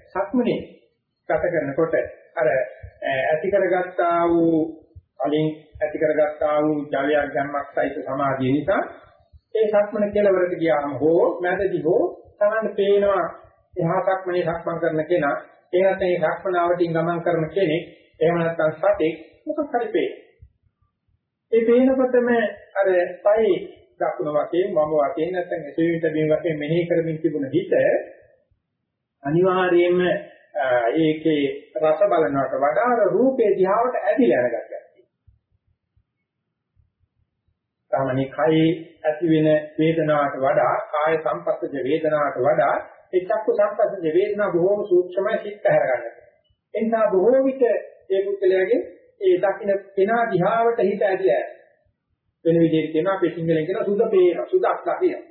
සක්මනේ ගත කරනකොට අර ඇති කරගත්තා වූ කලින් ඇති කරගත්තා වූ ජවයක් ගැම්මක් සහිත සමාධිය නිසා ඒ සක්මන කෙලවරට ගියාම හෝ මැදදී හෝ තමයි පේනවා එහා සක්මනේ සක්මන් කරන කෙනා එහෙත් ඒ සක්මනාවටින් ගමන් කරන කෙනෙක් එහෙම නැත්නම් සතෙක් මොකක් හරි පේ. ඒ පේනකොටම අර පයි දකුණු වශයෙන් වම වශයෙන් නැත්නම් එසවින්ට බිම් වශයෙන් මෙනෙහි කරමින් තිබුණ හිත අනිවාර්යයෙන්ම ඒකේ රස බලනවට වඩා අර රූපේ දිහාවට ඇදිලා යනගත්තා. සාමාන්‍ය කයේ ඇති වෙන වේදනාවට වඩා කාය සංපස්සජ වේදනාවට වඩා ඒ චක්කු සංපස්සජ වේදනා බොහෝම සූක්ෂමයි සිත් පැහැර ගන්නවා. ඒ නිසා බොහෝ විට ඒ පුද්ගලයාගේ ඒ දකින්න කෙනා දිහාවට හිත ඇදිලා වෙන විදිහට කියනවා අපි සිංහලෙන් කියන සුද පේන සුදක් දකින්න.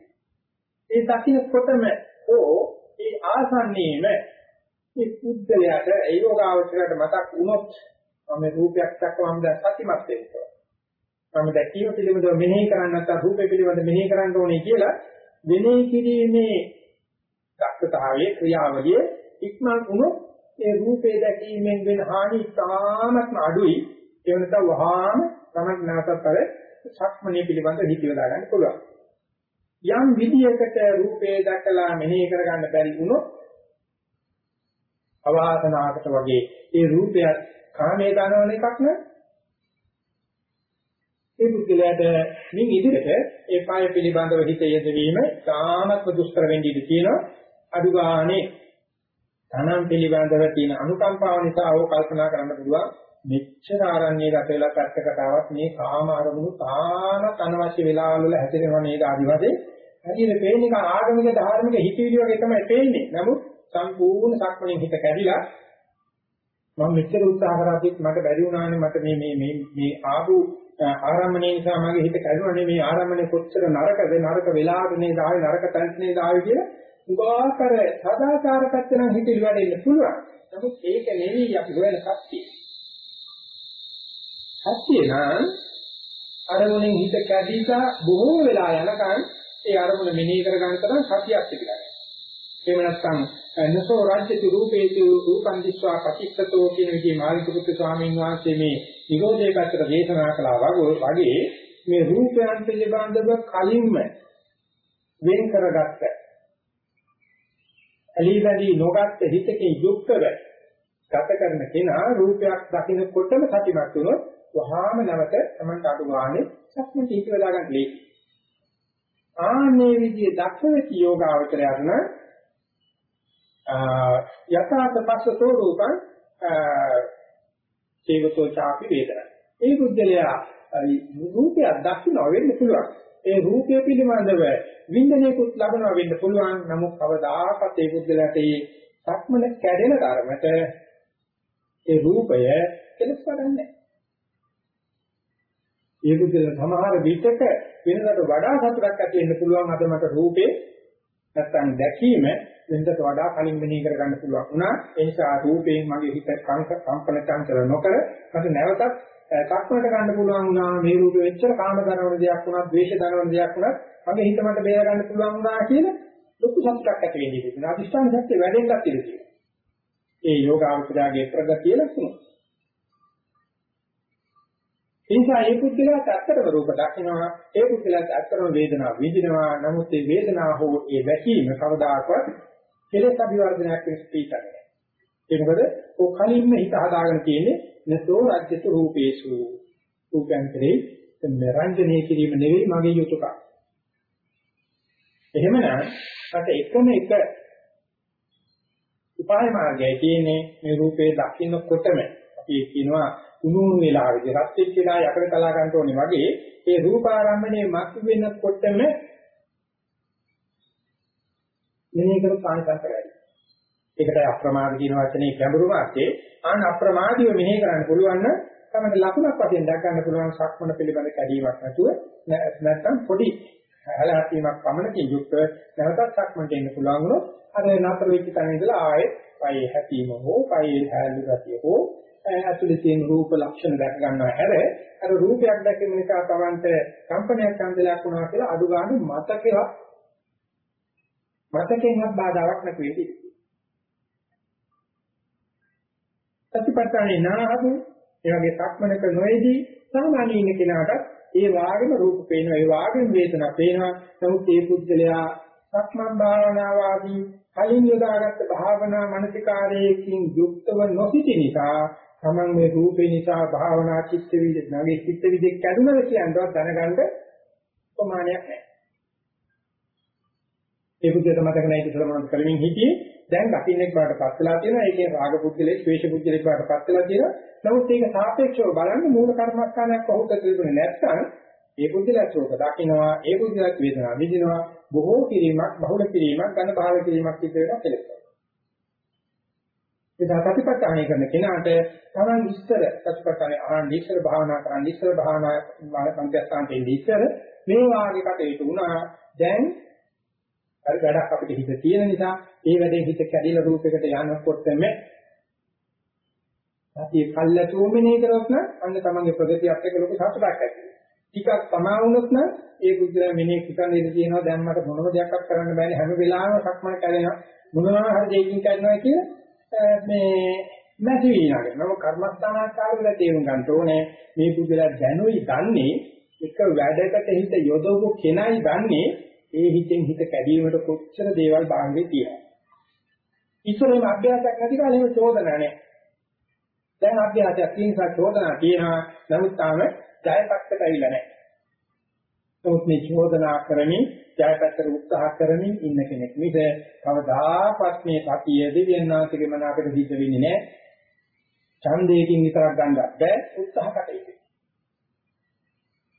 ඒ දකින්නකොටම ඕ ඒ ආසන්නයේම මේ පුද්ගලයාට ඒ යෝගාවචරයට මතක් වුණොත් මම රූපයක් දැක්කම මම දැන් සතිමත් වෙනවා. මම දැකීම පිළිබඳව මෙනෙහි කරන්නේ නැත්නම් රූපේ පිළිබඳව මෙනෙහි කරන්න ඕනේ කියලා මෙනෙහි කිරීමේ දක්ෂතාවයේ ක්‍රියාවලිය ඉක්මන් වුණොත් ඒ රූපේ දැකීමෙන් වෙන හානි ඉතාමත්ම අඩුයි. ඒ වෙනත වහාම තමයි නැවතත් අර සක්මණේ පිළිබඳව හිතියලා ගන්න පුළුවන්. යම් විදියකට රූපේ දැකලා මෙනෙහි කරගන්න බැරි වුණොත් අවාසනාවකට වගේ ඒ රූපය කාමයේ දනවන එකක් නේ ඒ පුද්ගලයාට මින් ඉදිරියට ඒ පාය පිළිබඳව හිත යෙදවීම සාමත්ව දුෂ්කර වෙන්න ඉඩ තියෙනවා අඩු ගානේ තනම් පිළිබඳව තියෙන අනුකම්පාව නිසා ඕක කල්පනා කරන්න පුළුවන්. මෙච්චර ආරණ්‍ය ගත වෙලා පැත්තකටවත් මේ කාම අරමුණු තාමත් අනවශ්‍ය වෙලාවල් වල හැදෙනවා නේද ආදිවාසී හරියට පේන්නේ කා ආගමික ධාර්මික හිතවිලි වගේ තමයි පේන්නේ. නමුත් සම්පූර්ණ සක්මණෙන් හිත කැඩිලා මම මෙච්චර උත්සාහ කරාතිත් මට බැරි වුණානේ මට මේ මේ මේ මේ ආපු ආරම්භණය නිසා මගේ හිත කැඩුණානේ මේ ආරම්භණය කොච්චර නරකද? නරක වෙලාවට නේද ආවේ? නරක තැනට නේද ආවේ කියලා උගාකර සදාචාර පැත්ත නම් හිතේ වැඩෙන්න පුළුවන්. නමුත් ඒක නෙවෙයි අපි හොයන සත්‍යය. සත්‍යය නම් අරමුණෙන් හිත කැඩීලා බොහෝ වෙලා යනකන් ඒ අරමුණ මෙනෙහි කර ගන්න තරම් සතියක් තිබිලා. එහෙම නැත්නම් නසෝ රාජ්‍යති රූපේති රූපං දිස්වා පටිච්චතෝ කියන විදිහේ මාළිකුත් ස්වාමීන් වහන්සේ මේ නිරෝධයේ පැත්තට දේශනා කළා වගේ මේ රූපයන් පිළිබඳව කලින්ම වෙන් කරගත්ත ඇලිබැලි නොගත් හිතකින් යුක්තව ගත කරන කෙනා රූපයක් දකිනකොටම සතිමත් වුණොත් වහාම නැවත තමන්ට අඩු ගානේ සක්ම තීක වෙලා ගන්න ලේ. ආන්නේ විදිහේ දක්ෂ වෙච්ච යෝගාවචරයන් යථාත පස්සතෝ රූපං සේවතෝ ചാපි වේදනා. ඒ බුද්ධලයා රූපයක් දකින්න වෙන්න පුළුවන්. ඒ රූපය පිළිබඳව වින්දනයකුත් ලබනවා වෙන්න පුළුවන්. නමුත් කවදාකවත් ඒ බුද්ධලයාට ඒ සක්මන කැඩෙන ධර්මයට ඒ රූපය කෙලස් කරන්නේ ඒ බුද්ධල සමහර විටක වෙනකට වඩා සතුටක් ඇති වෙන්න පුළුවන් අද මට රූපේ නැත්තම් දැකීම වෙනකට වඩා කලින් මෙනෙහි කරගන්න පුළුවන් වුණා. ඒ නිසා රූපයෙන් මගේ හිත කම්පන චංචල නොකර මට නැවතත් සක්මනට ගන්න පුළුවන් වුණා. මේ රූපෙ වෙච්චර කාම දනවන දෙයක් වුණා, ද්වේෂ දනවන දෙයක් වුණා. මගේ හිත මට බේර ගන්න පුළුවන් වුණා කියන ලොකු සතුටක් ඇති වෙන්නේ ඉතින්. අදිස්ථාන ශක්තිය වැඩෙන්නත් ඉඩ තියෙනවා. ඒ යෝගාවචරයේ ප්‍රගතිය ලක්ෂණ. ඒ නිසා ඒ පුද්ගලයාට ඇත්තටම රූප දකින්නවා ඒ පුද්ගලයාට ඇත්තටම වේදනාව විඳිනවා නමුත් ඒ වේදනාව හෝ ඒ වැකීම කවදාකවත් කෙලෙස් අභිවර්ධනයක් වෙන ස්පීකර් ඒ මොකද? ඔය කලින්ම හිත හදාගෙන තියෙන්නේ නසෝ රජ්‍යත රූපේසු. රූපයන්තරේ නිරංජනීය කිරීම නෙවෙයි මගේ යුතුයකම් එහෙමනම් අත එකම එක උපාය මාර්ගය තියෙන්නේ මේ රූපේ දකින්නකොටම අපි කියනවා උණුණු වෙලාවේදී. රත් වෙච්ච වෙලාව යකඩ කලා ගන්න ඕනේ වගේ ඒ රූපාරම්මණය මත් වෙනකොටම මෙනෙහි කරු කාණිසංක වැඩි. ඒකට අප්‍රමාද කියන වචනේ ගැඹුරු වාක්‍යයේ ආන අප්‍රමාදීව මෙනෙහි කරන්න පුළුවන් නම් තමයි ලකුණක් වශයෙන් දැක් ගන්න පුළුවන් සක්මන පිළිබඳ කැඩීමක් නැතුව නැත්නම් පොඩි හැලහැප්පීමක් පමණකින් යුක්ත නැවතත් සක්මන්ට එන්න පුළුවන් වුණොත් අර නතර වෙච්ච තැන ඉඳලා ආයෙත් පයේ හැපීම හෝ පයේ හැලු ගතිය හෝ ඇතුලේ තියෙන රූප ලක්ෂණ දැක ගන්නවා හැර අර රූපයක් දැකීම නිසා Tamanට කම්පනයක් සම්දලයක් වුණා කියලා අඩු ගන්න මතකයක් මතකෙන්වත් බාධාවක් නැති වෙයි. සතිපට්ඨානේ නාහතු ඒ වගේ සක්මනක නොයේදී සාමාන්‍ය ඉන්න කෙනාට ඒ වාගෙම රූප පේනවා ඒ වාගෙම වේදනා පේනවා නමුත් ඒ පුද්ගලයා සක්මන් භාවනාව ආදී කලින් යොදාගත්ත භාවනා මානසිකාරයකින් යුක්තව නොසිටි නිසා තමන් මේ රූපේ නිසා භාවනා චිත්ත විද නැගේ චිත්ත විදෙක් කැඩුනද කියනවත් දැනගන්න ප්‍රමාණයක් නැහැ. ඒ පුද්ගලයා මතක නැහැ කියලා මම කලින් හිටියේ දැන් දකින්නෙක් බවට පත් වෙලා තියෙනවා. ඒකේ රාග පුද්ගලෙක් ද්වේෂ පුද්ගලෙක් බවට පත් වෙලා තියෙනවා. නමුත් ඒක සාපේක්ෂව බලන්න මූල කර්මස්ථානයක් කොහොමද තිබුණේ නැත්නම් ඒ පුද්ගලයා ශෝක දකින්නවා ඒ පුද්ගලයා වේදනා විඳිනවා. බොහෝ කිරීමක් බහුල කිරීමක් ඝන බහල කිරීමක් සිද්ධ වෙනවා කියලා ඒ සතිපට්ඨානය කරන කෙනාට තමන් ඉස්තර සතිපට්ඨානය අහන්න ඉස්සර භාවනා කරන්න ඉස්සර භාවනා මන්ත්‍රස්ථානයේ ඉස්සර මේ වාගේ කටයුතු වුණා. දැන් හරි වැඩක් අපිට හිත තියෙන නිසා ඒ වැඩේ හිත කැඩිලා රූපයකට යනකොටම අපි කල්ැතුමනේ කරොත් නම් අන්න තමන්ගේ ප්‍රගතියත් එක්ක ලොකු සතුටක් ඇති ටිකක් තමා වුණොත් නම් ඒ බුද්ධලා මෙනේ කිකන් දෙන්න තියෙනවා. දැන් මට මොනම දෙයක් කරන්න බෑනේ. හැම වෙලාවෙම සක්මන කරනවා. මොනවා හරි දෙයකින් කරනවා කිය මේ නැති වෙනවාගේ නම කර්මස්ථානාකාරවල තේරුම් ගන්න ඕනේ මේ බුද්ධලා දැනුයි දන්නේ එක වැඩකට හිත යොදවපු කෙනයි දන්නේ ඒ හිතෙන් හිත කැඩීමට කොච්චර දේවල් බාහිරේ තියෙනවා. ඉස්සරේම අභ්‍යාසයක් නැති කාලේ එහෙම චෝදනා නැහැ. දැන් අභ්‍යාසයක් තියෙන නිසා චෝදනා තියෙනවා. නමුත් තාම ජයපත්තට ඇවිල්ලා නැහැ. නමුත් මේ චෝදනා කරමින් ජයපත්තට උත්සාහ කරමින් ඉන්න කෙනෙක් මිස කවදාකවත් මේ සතිය දෙවියන්ාතිගේ මනාකට සිද්ධ වෙන්නේ නැහැ. ඡන්දයෙන් විතරක් ගන්න බෑ උත්සාහ කටයුතු.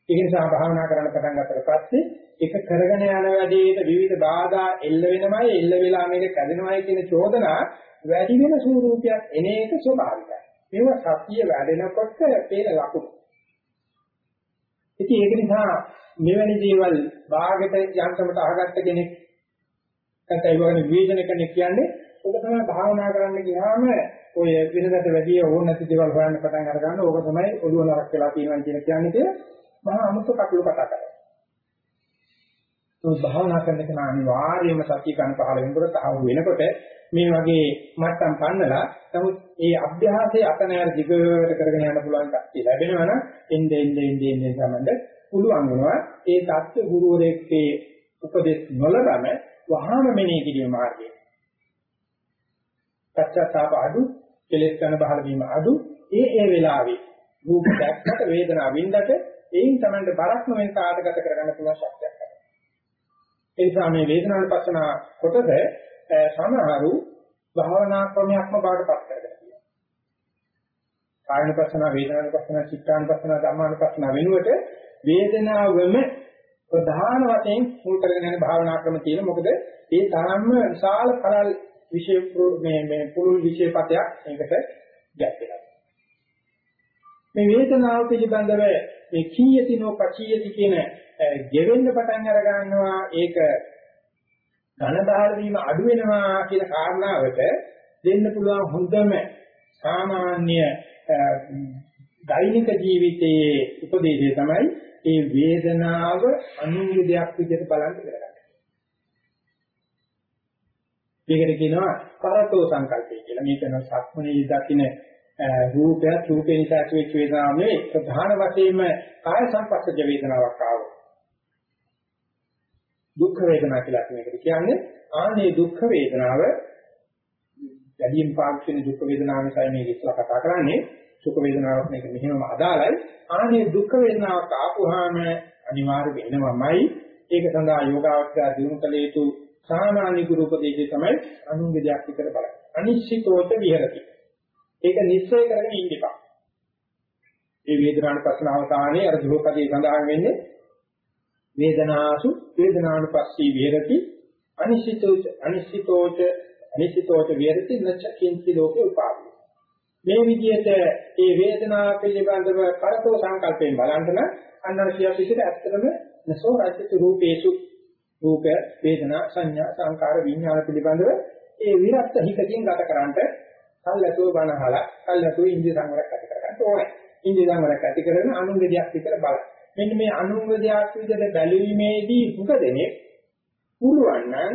ඒ නිසා භාවනා කරන්න පටන් ගන්නකොට පස්සේ එක කරගෙන යන වැඩේට විවිධ බාධා එල්ල වෙනමයි එල්ල වෙලා මේක කැදෙනවයි කියන චෝදනා වැඩි වෙන ස්වරූපයක් එන එක ස්වභාවිකයි. මේව සතිය වැඩෙනකොට පේන ලකුණු. ඉතින් ඒක නිසා මෙවැනි දේවල් භාගයට යන්ත්‍රමට අහගත්ත කෙනෙක් නැත්නම් ඒ වගේ විවේචන කෙනෙක් කියන්නේ ඔක තමයි භාවනා කරන්න ගියාම ඔය වෙනකට වැඩි ඕන නැති දේවල් හොයන්න පටන් අර ගන්න ඕක තමයි ඔළුව නරක් වෙලා තියෙනවා කියන කියන්නේ කිය මහා අමුතු කටළු කතා කරනවා. ඒ භාවනා කරන කෙනා අනිවාර්යයෙන්ම සත්‍ය කන පහළ වෙනකොට තහවුරු වෙනකොට මේ වගේ මට්ටම් පන්නලා නමුත් ඒ අභ්‍යාසයේ අතනෑර දිගට කරගෙන යන්න පුළුවන් කතිය ලැබෙනවා නම් එnde ende ende ende සමන්ද පුළුවන් වෙනවා ඒ தත්ත්ව ගුරුවරයෙක්ගේ උපදෙස් නොලබම වහාම මෙනෙහි කිරීම මාර්ගය. පච්චාතාප අඩු, කෙලෙස් කරන බහල වීම අඩු, ඒ ඒ වෙලාවේ රූප දැක්කට වේදනාව වින්දට එයින් තමයි බරක් නොවෙන කාටගත කරගන්න පුළුවන් ශක්තියක්. ඒ නිසා මේ වේදනානුපස්සන කොටස සමහරු භාවනා ක්‍රමයක්ම බවට පත් කරගන්නවා. කායනුපස්සන, වේදනානුපස්සන, චිත්තානුපස්සන, ධම්මානුපස්සන වෙනුවට වේදනාවම ප්‍රධාන වශයෙන් මුල් කරගෙන යන භාවනා ක්‍රම තියෙන මොකද ඒ තරම්ම විශාල පළල් විශේෂ මේ මේ පුළුල් විශේෂපතයක් මේකට ගැප් වෙනවා. මේ වේදනාව පිළිබඳව මේ කීයතිනෝ පචීයති කියන ගෙවෙන්න පටන් අර ගන්නවා ඒක ඝන බහල වීම අඩු වෙනවා කියන කාරණාවට දෙන්න පුළුවන් හොඳම සාමාන්‍ය දෛනික ජීවිතයේ උපදේශය තමයි ඒ වේදනාව අනුන්ගේ දෙයක් විදිහට බලන්න ඉගෙන මේකට කියනවා කරතෝ සංකල්පය කියලා. මේක නම් සක්මනේ දකින්න රූපය රූපේ නිසා ඇතිවෙච්ච වේදනාවේ ප්‍රධාන වශයෙන්ම කාය සංපස්සජ වේදනාවක් ආවොත් දුක් වේදනා කියලා මේකට කියන්නේ. ආනේ දුක් වේදනාව වැඩියෙන් පාවිච්චි වෙන දුක් වේදනාව නිසා මේ ඉස්සලා කතා කරන්නේ. සුඛ වේදනාවක් මේක මෙහෙමම අදාළයි. ආනේ දුක් වේදනාවක් ආපුවාම අනිවාර්ය වෙනවමයි. ඒක සඳහා යෝගාවචර දිනු කළ යුතු සාමාන්‍ය ගුරු උපදේශය තමයි අනුන්ගේ දෙයක් විතර බලන්න. අනිශ්චිතෝත විහෙරති. ඒක නිශ්චය කරගෙන ඉන්න එපා ඒ වේදනානුපස්සන අවසානයේ අර දුහපදී සඳහන් වෙන්නේ වේදනාසු වේදනානුපස්සී විහෙරති අනිශ්චිතෝච අනිශ්චිතෝච අනිශ්චිතෝච විහෙරති නච්චකින්ති ලෝකේ උපාදී. මේ විදිහට ඒ වේදනාව පිළිබඳව කරතෝ සංකල්පයෙන් බලන්න නම් අන්නර කියා පිළිද ඇත්තටම නසෝ රාජ්‍යතු රූපේසු. රූප වේදනා සංඥා සංකාර විඥාන පිළිබඳව ඒ විරත් හිතකින් ගත කරන්නට කල්ැතුව බණහලා කල්ැතුව ඉන්දිය සංවරයක් ඇති කරගන්න ඕනේ. ඉන්දිය සංවරයක් ඇති කරගෙන අනුන්ගේ දෙයක් විතර බලන්න. මෙන්න මේ අනුන්ගේ දෙයක් විතර බැලීමේදී දුක දෙනේ පුළුවන් නම්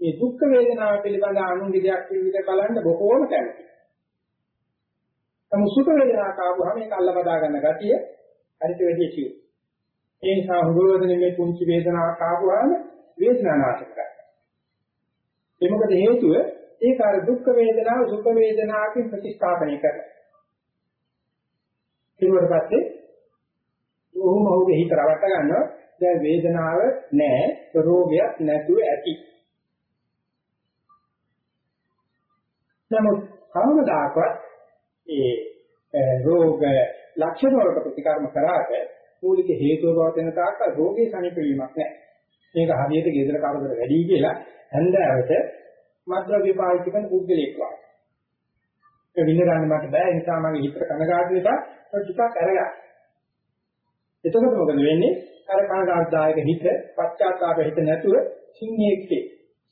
මේ දුක් වේදනාව පිළිබඳ අනුන්ගේ දෙයක් විතර බලන්න බොහෝම කැමතියි. නමුත් සුඛ වේදනාවක් ආවම මේක අල්ල බදා ගන්න ගතිය හරිට වැඩි සියුම්. ඒ නිසා හුරුවදෙන මේ පුංචි වේදනාවක් ආවම වේදනානාශකයි. ඒ මොකද හේතුව ඒක අර දුක් වේදනාව සුඛ වේදනාවකින් ප්‍රතිස්ථාපනය කරනවා. ඊට පස්සේ ඔහුම ඔහුගේ හිත රවට්ට ගන්නවා දැන් වේදනාව නැහැ රෝගයක් නැතුව ඇති. නමුත් කවමදාකවත් ඒ රෝග ලක්ෂණ වලට ප්‍රතිකර්ම කරාට මූලික හේතුව පවතින තාක්ක රෝගේ සනීප වීමක් නැහැ. මේක හරියට ගෙදර කරදර වැඩි කියලා හැන්දෑවට මත්ද්‍රව්‍ය පාවිච්චි කරන පුද්ගලෙක් වගේ. ඒක විඳ ගන්න මට බෑ ඒ නිසා මගේ හිතට කනගාටු නිසා ටිකක් අරගන්න. එතකොට මොකද වෙන්නේ? අර කනගාටුදායක හිත, පශ්චාත්තාප හිත නැතුව සිංහයේ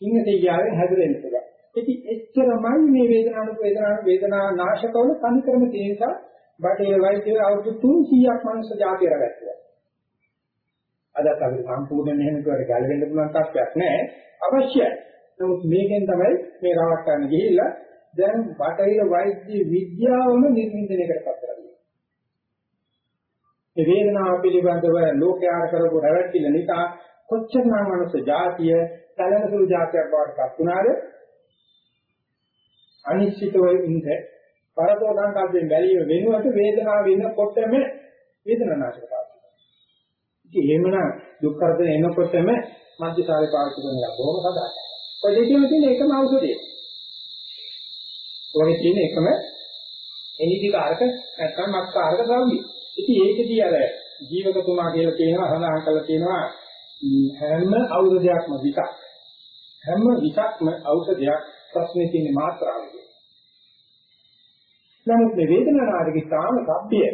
සිංහ දෙයියාවෙන් හැදෙන්න පුළුවන්. ඉතින් එච්චරමයි මේ වේදනානුක වේදනාන වේදනා නාශකවල තනිකරම තියෙන නිසා බටේ වෛද්‍ය අවුරුදු 300ක් මනුස්ස ජාතිය රැගත්තා. අදත් අපි සම්පූර්ණ මෙහෙම කර ගැලවෙන්න පුළුවන් තත්ත්වයක් නැහැ. අවශ්‍යයි. නමුත් මේකෙන් තමයි මේ රවක් ගන්න ගිහිල්ලා දැන් බටහිර වෛද්‍ය විද්‍යාවම නිර්මින්දනයකට පත් කරගන්නවා. මේ වේදනාව පිළිබඳව ලෝකයාට කරපු රැවටිල්ල නිසා කොච්චරනම් මනුස්ස ජාතිය සැලෙනසුළු ජාතියක් බවට පත් වුණාද අනිශ්චිතව ඉඳ පරතෝ සංකල්පයෙන් බැලීම වෙනුවට වේදනාව වෙනකොටම වේදනානාශක පාවිච්චි කරනවා. ඉතින් එහෙමනම් දුක් කරදර එනකොටම මධ්‍යසාරේ පාවිච්චි කරන එක බොහොම සාධාරණයි. ඔය දෙකම තියෙන එකම ඖෂධය. ඔය තියෙන එකම එනිදිකාරක නැත්නම් මත්කාරක ද්‍රව්‍ය. ඉතින් ඒකදී අර ජීවකතුමා කියලා කියනවා සඳහන් කරලා තියෙනවා හැම ඖෂධයක්ම විතක්. හැම විතක්ම ඖෂධයක් ප්‍රශ්නේ තියෙන මාත්‍රාවයි. නමුත් මේ වේදනා නාටකේ තාම සබ්බිය.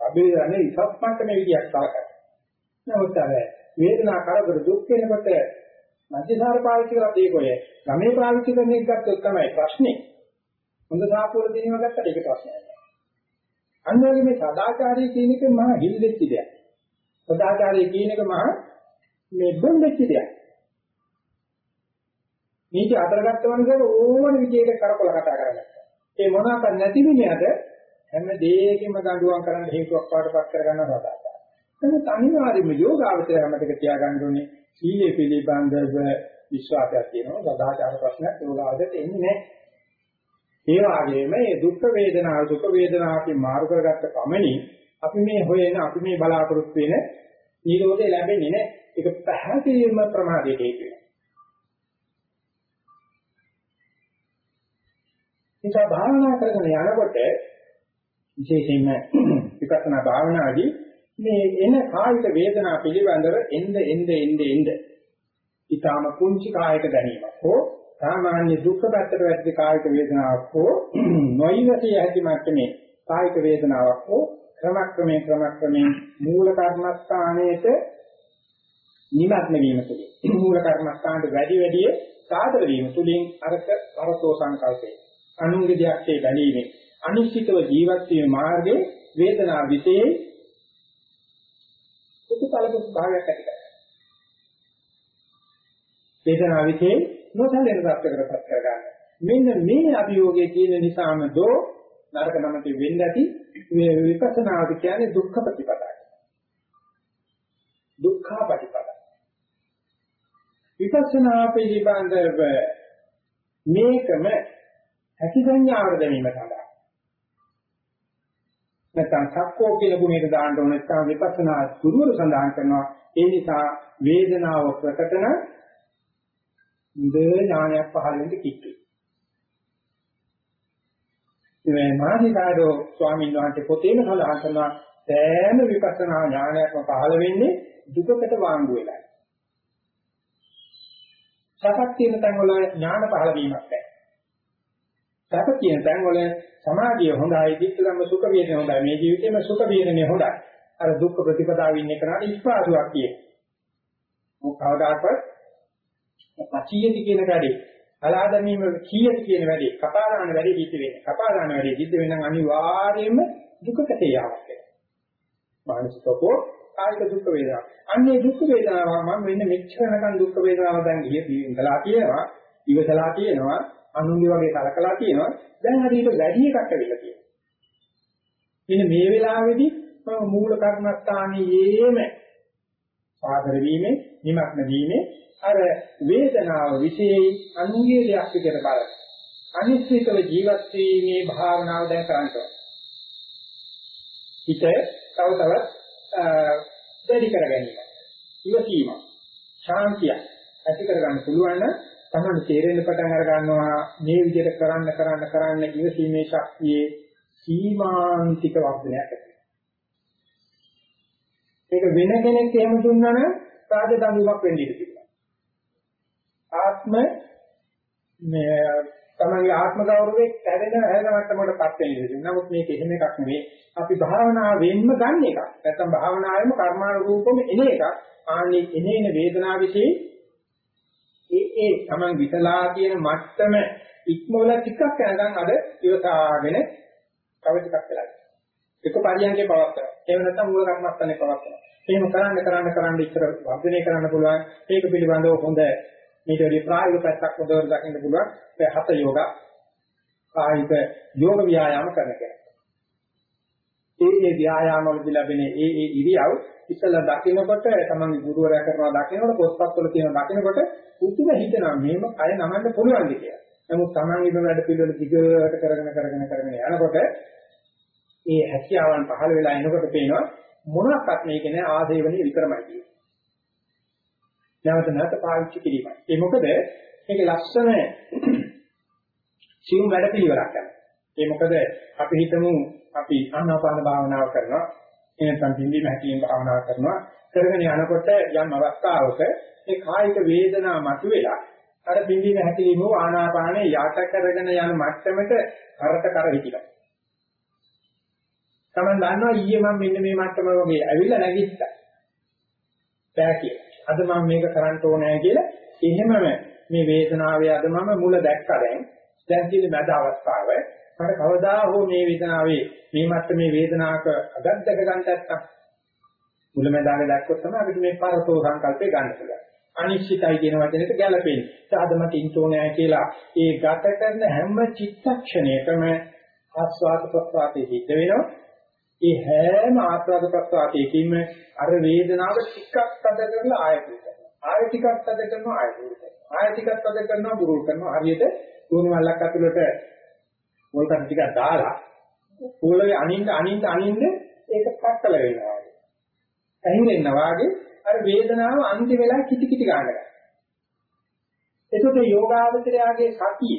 සබ්බිය යන්නේ ඉසත් මට්ටමේ විදියක් සාකච්ඡා. නමුත් අර වේදනා කරදර දුක් වෙනකොට මධ්‍යසාර පාවිච්චි කරලා ඒකෝය. ගමේ පාවිච්චි කරන එක ගත්තොත් තමයි ප්‍රශ්නේ. හොඳ සාපෝල දිනව ගත්තට ඒක ප්‍රශ්නයක් නෑ. අන්න වගේ මේ සදාචාරයේ කියන එක මහා හිල්ලෙච්ච දෙයක්. සදාචාරයේ කියන එක මහා මේ බොන්දෙච්ච දෙයක්. මේක අතරගත්ත වන්සර ඕන විදිහකට කරකොල කතා කරගත්තා. ඒ මොනවාක් නැති විදිහට හැම දෙයකින්ම දඬුවම් කරන්න හේතුවක් පාටපත් කරගන්න රටාවක්. නමුත් අනිවාර්යයෙන්ම යෝගාවචරය හැමතක තියාගන්න ඕනේ සීලේ පිළිබඳව විශ්වාසයක් තියෙනවා. සදාචාර ප්‍රශ්නයක් යෝගාවචරයට එන්නේ නැහැ. ඒ වගේම මේ දුක් වේදනාව දුක් වේදනාව අපි මාරු කරගත්ත පමණින් අපි මේ හොයන අපි මේ බලාපොරොත්තු වෙන නිරෝධය ලැබෙන්නේ නැහැ. ඒක පැහැදිලිවම ප්‍රමාදයට හේතු වෙනවා. නිසා භාවනා කරගෙන යනකොට විශේෂයෙන්ම විපස්සනා භාවනාදී මේ එන කායික වේදනා පිළිබඳව එnde එnde එnde එnde. ඊටාම කුංචි කායික දැනීමක් හෝ සාමාන්‍ය දුක් පැත්තට වැටි කායික වේදනාවක් හෝ නොයිවතිය හැකි මට්ටමේ කායික වේදනාවක් හෝ ක්‍රමක්‍රමයෙන් ක්‍රමක්‍රමයෙන් මූල කර්මස්ථානයේට නිමග්න වීම තුළින් මූල කර්මස්ථානට වැඩි වැඩි සාදර වීම තුළින් අරක අරතෝ සංකල්පේ. අනුන්ගේ දෙයක් ඒ බැලීමේ අනිශ්චිතව ජීවත් වීමේ මාර්ගයේ වේදනා විතේ කුතුකලක භාවයක් ඇති කරගන්නවා. වේදනා විතේ නොසැලෙන තත්ත්වයකටපත් කරගන්න. මෙන්න මේ අභියෝගයේ තියෙන නිසාම දෝ නරක නමක වෙන්න ඇති මේ විපස්සනාද කියන්නේ දුක්ඛ ප්‍රතිපදායි. දුක්ඛ ප්‍රතිපදායි. විපස්සනා පිළිබඳව මේකම හැකි සංඥාවට දැමීම සඳහා නැත්නම් සක්කෝ කියන ගුණයට දාන්න ඕන නැත්නම් විපස්සනා සුරුවර සඳහන් කරනවා ඒ නිසා වේදනාව ප්‍රකටන ඉන්ද ඥානයක් පහළ වෙන්න කිට්ටු මේ මානිකාරෝ ස්වාමීන් වහන්සේ පොතේම සඳහන් කරනවා සෑම විපස්සනා ඥානයක්ම පහළ වෙන්නේ දුකකට වාංගු වෙලා. සපක් තියෙන තැන් වල ඥාන පහළ වීමක් නැහැ. සප තියෙන තැන් වල සමාධිය හොඳයි, ධිට්ඨිගම සුඛ වේදන හොඳයි. මේ ජීවිතේම සුඛ වේදනේ හොඳයි. අර දුක්ඛ ප්‍රතිපදාව ඉන්නේ කරාට ඉස්පාසුවක් කියේ. මොකක් කවදාකවත් පචියති කියන වැඩේ අලා දැමීම කීයද කියන වැඩේ කපා දාන වැඩේ සිද්ධ වෙන්නේ. කපා දාන වැඩේ සිද්ධ වෙනනම් අනිවාර්යයෙන්ම දුකකට යාවක් වෙනවා. මානසිකකෝ කායික දුක් වේදනා. අන්නේ දුක් වේදනාව මම මෙන්න මෙච්චරනකන් දුක් වේදනාව දැන් ගියේ ඉඳලා තියෙනවා, ඉවසලා තියෙනවා, අනුන්ගේ වගේ කලකලා තියෙනවා. දැන් හරියට වැඩි එකක් ඇවිල්ලා තියෙනවා. මෙන්න මේ වෙලාවේදී මම මූල කර්මස්ථානයේම සාදර වීමේ, නිමක්න වීමේ අර වේදනාව විශේෂ අනුගේ දෙයක් විදිහට බලන්න. අනිශ්චිතව ජීවත් වීමේ භාවනාව දැන් කරන්න හිත තව තවත් වැඩි කර ගැනීම. ඉවසීම, ශාන්තිය ඇති කර ගන්න පුළුවන් නම් තමයි තේරෙන්න පටන් අර ගන්නවා මේ විදිහට කරන්න කරන්න කරන්න ඉවසීමේ ශක්තියේ සීමාන්තික වර්ධනයක් ඇති මේක වෙන කෙනෙක් එහෙම දුන්නා නම් රාජදඬුවමක් වෙන්න ඉඩ තිබෙනවා. ආත්ම මේ තමන්ගේ ආත්ම ගෞරවයේ කැඩෙන හැරෙන මට්ටමකටපත් වෙන ඉඳී. නමුත් මේක එහෙම එකක් නෙවෙයි. අපි භාවනාවෙන්ම ගන්න එකක්. නැත්නම් භාවනාවෙම කර්මානුරූපම එන එකක්. ආන්නේ එනේන වේදනාවිසී ඒ ඒ තමන් විතලා කියන මට්ටම ඉක්මවල ටිකක් යනකම් අර ඉවසාගෙන තව ටිකක් වෙලා. එක පරියන්කේ පවත් කරනවා. එහෙම නැත්නම් මූල කර්මස්ථානේ පවත් කරනවා. එහෙම කරන්න කරන්න කරන්න ඉතර වර්ධනය කරන්න පුළුවන්. මේක පිළිබඳව හොඳ මේක වැඩි ප්‍රායෝගික පැත්තක් හොඳට දකින්න පුළුවන්. ඒ හත යෝග කායික යෝග ව්‍යායාම කරන කෙනෙක්. ඒ ඒ ව්‍යායාම වලදී ලැබෙන ඒ ඒ ඉරියව් ඉතලා දකින්නකොට තමන්ගේ ගුරුවරයා කරනවා දකින්නකොට පොත්පත්වල තියෙන දකින්නකොට උතුම හිතනවා මේම කය නමන්න පුළුවන් කියලා. නමුත් තමන් ඉන්න වැඩ පිළිවෙල දිගට කරගෙන කරගෙන කරගෙන යනකොට ඒ හැකියාවන් පහළ වෙලා එනකොට පේනවා මොනක්වත් මේක නෑ ආදේවනේ විතරමයි කියන්නේ. නැවත නැවත පාවිච්චි කිරීමයි. ඒ මොකද මේක ලක්ෂණ සියුම් වැඩ පිළිවෙලක් කරනවා. ඒ මොකද අපි හිතමු අපි ආනාපාන භාවනාව කරනවා. එනකන් පිම්බීම හැකිලිම භාවනාව කරනවා. කරගෙන යනකොට යම් අවස්ථාවක ඒ කායික වේදනා මතුවෙලා අර පිම්බීම හැකිලිම ආනාපානේ යට කරගෙන යන මට්ටමට කරට කර හිතිලා. Taman දන්නවා ඊයේ මම මෙන්න මේ මට්ටම වගේ ඇවිල්ලා නැගිට්ටා. බෑ කියලා. අද මම මේක කරන්න ඕනේ කියලා එහෙමම මේ වේදනාවේ අද මම මුල දැක්කා දැන් දැන් තියෙන මැද අවස්ථාව මට කවදා හෝ මේ වේදනාවේ මේ මට්ටමේ වේදනාවක අදක් දැක ගන්න නැත්තම් මුල මැදාගේ දැක්කොත් තමයි අපිට මේ පරතෝ සංකල්පේ ගන්න පුළුවන් අනිශ්චිතයි කියන වචනෙට ගැලපෙන්නේ. සාද මට ඉන්ටෝනෑ කියලා ඒ ගත කරන හැම චිත්තක්ෂණයකම ආස්වාද ප්‍රසආතේ සිද්ධ වෙනවා. ඒ හැම ආස්වාද ප්‍රසආතයකින්ම අර වේදනාව ටිකක් තද කරලා ආයත කරනවා. ආය ටිකක් තද කරනවා ආයත කරනවා. ආය ටිකක් තද කරනවා බුරුල් කරනවා. හරියට දුණු මල්ලක් ඇතුළට මොල්කන් ටිකක් දාලා පොළවේ අනින්න අනින්න අනින්න ඒක පట్టල වෙනවා. ඇහිරෙන්න වාගේ අර වේදනාව අන්තිම වෙලාව කිටි කිටි ගන්නවා. එතකොට යෝගාවචරයාගේ සතිය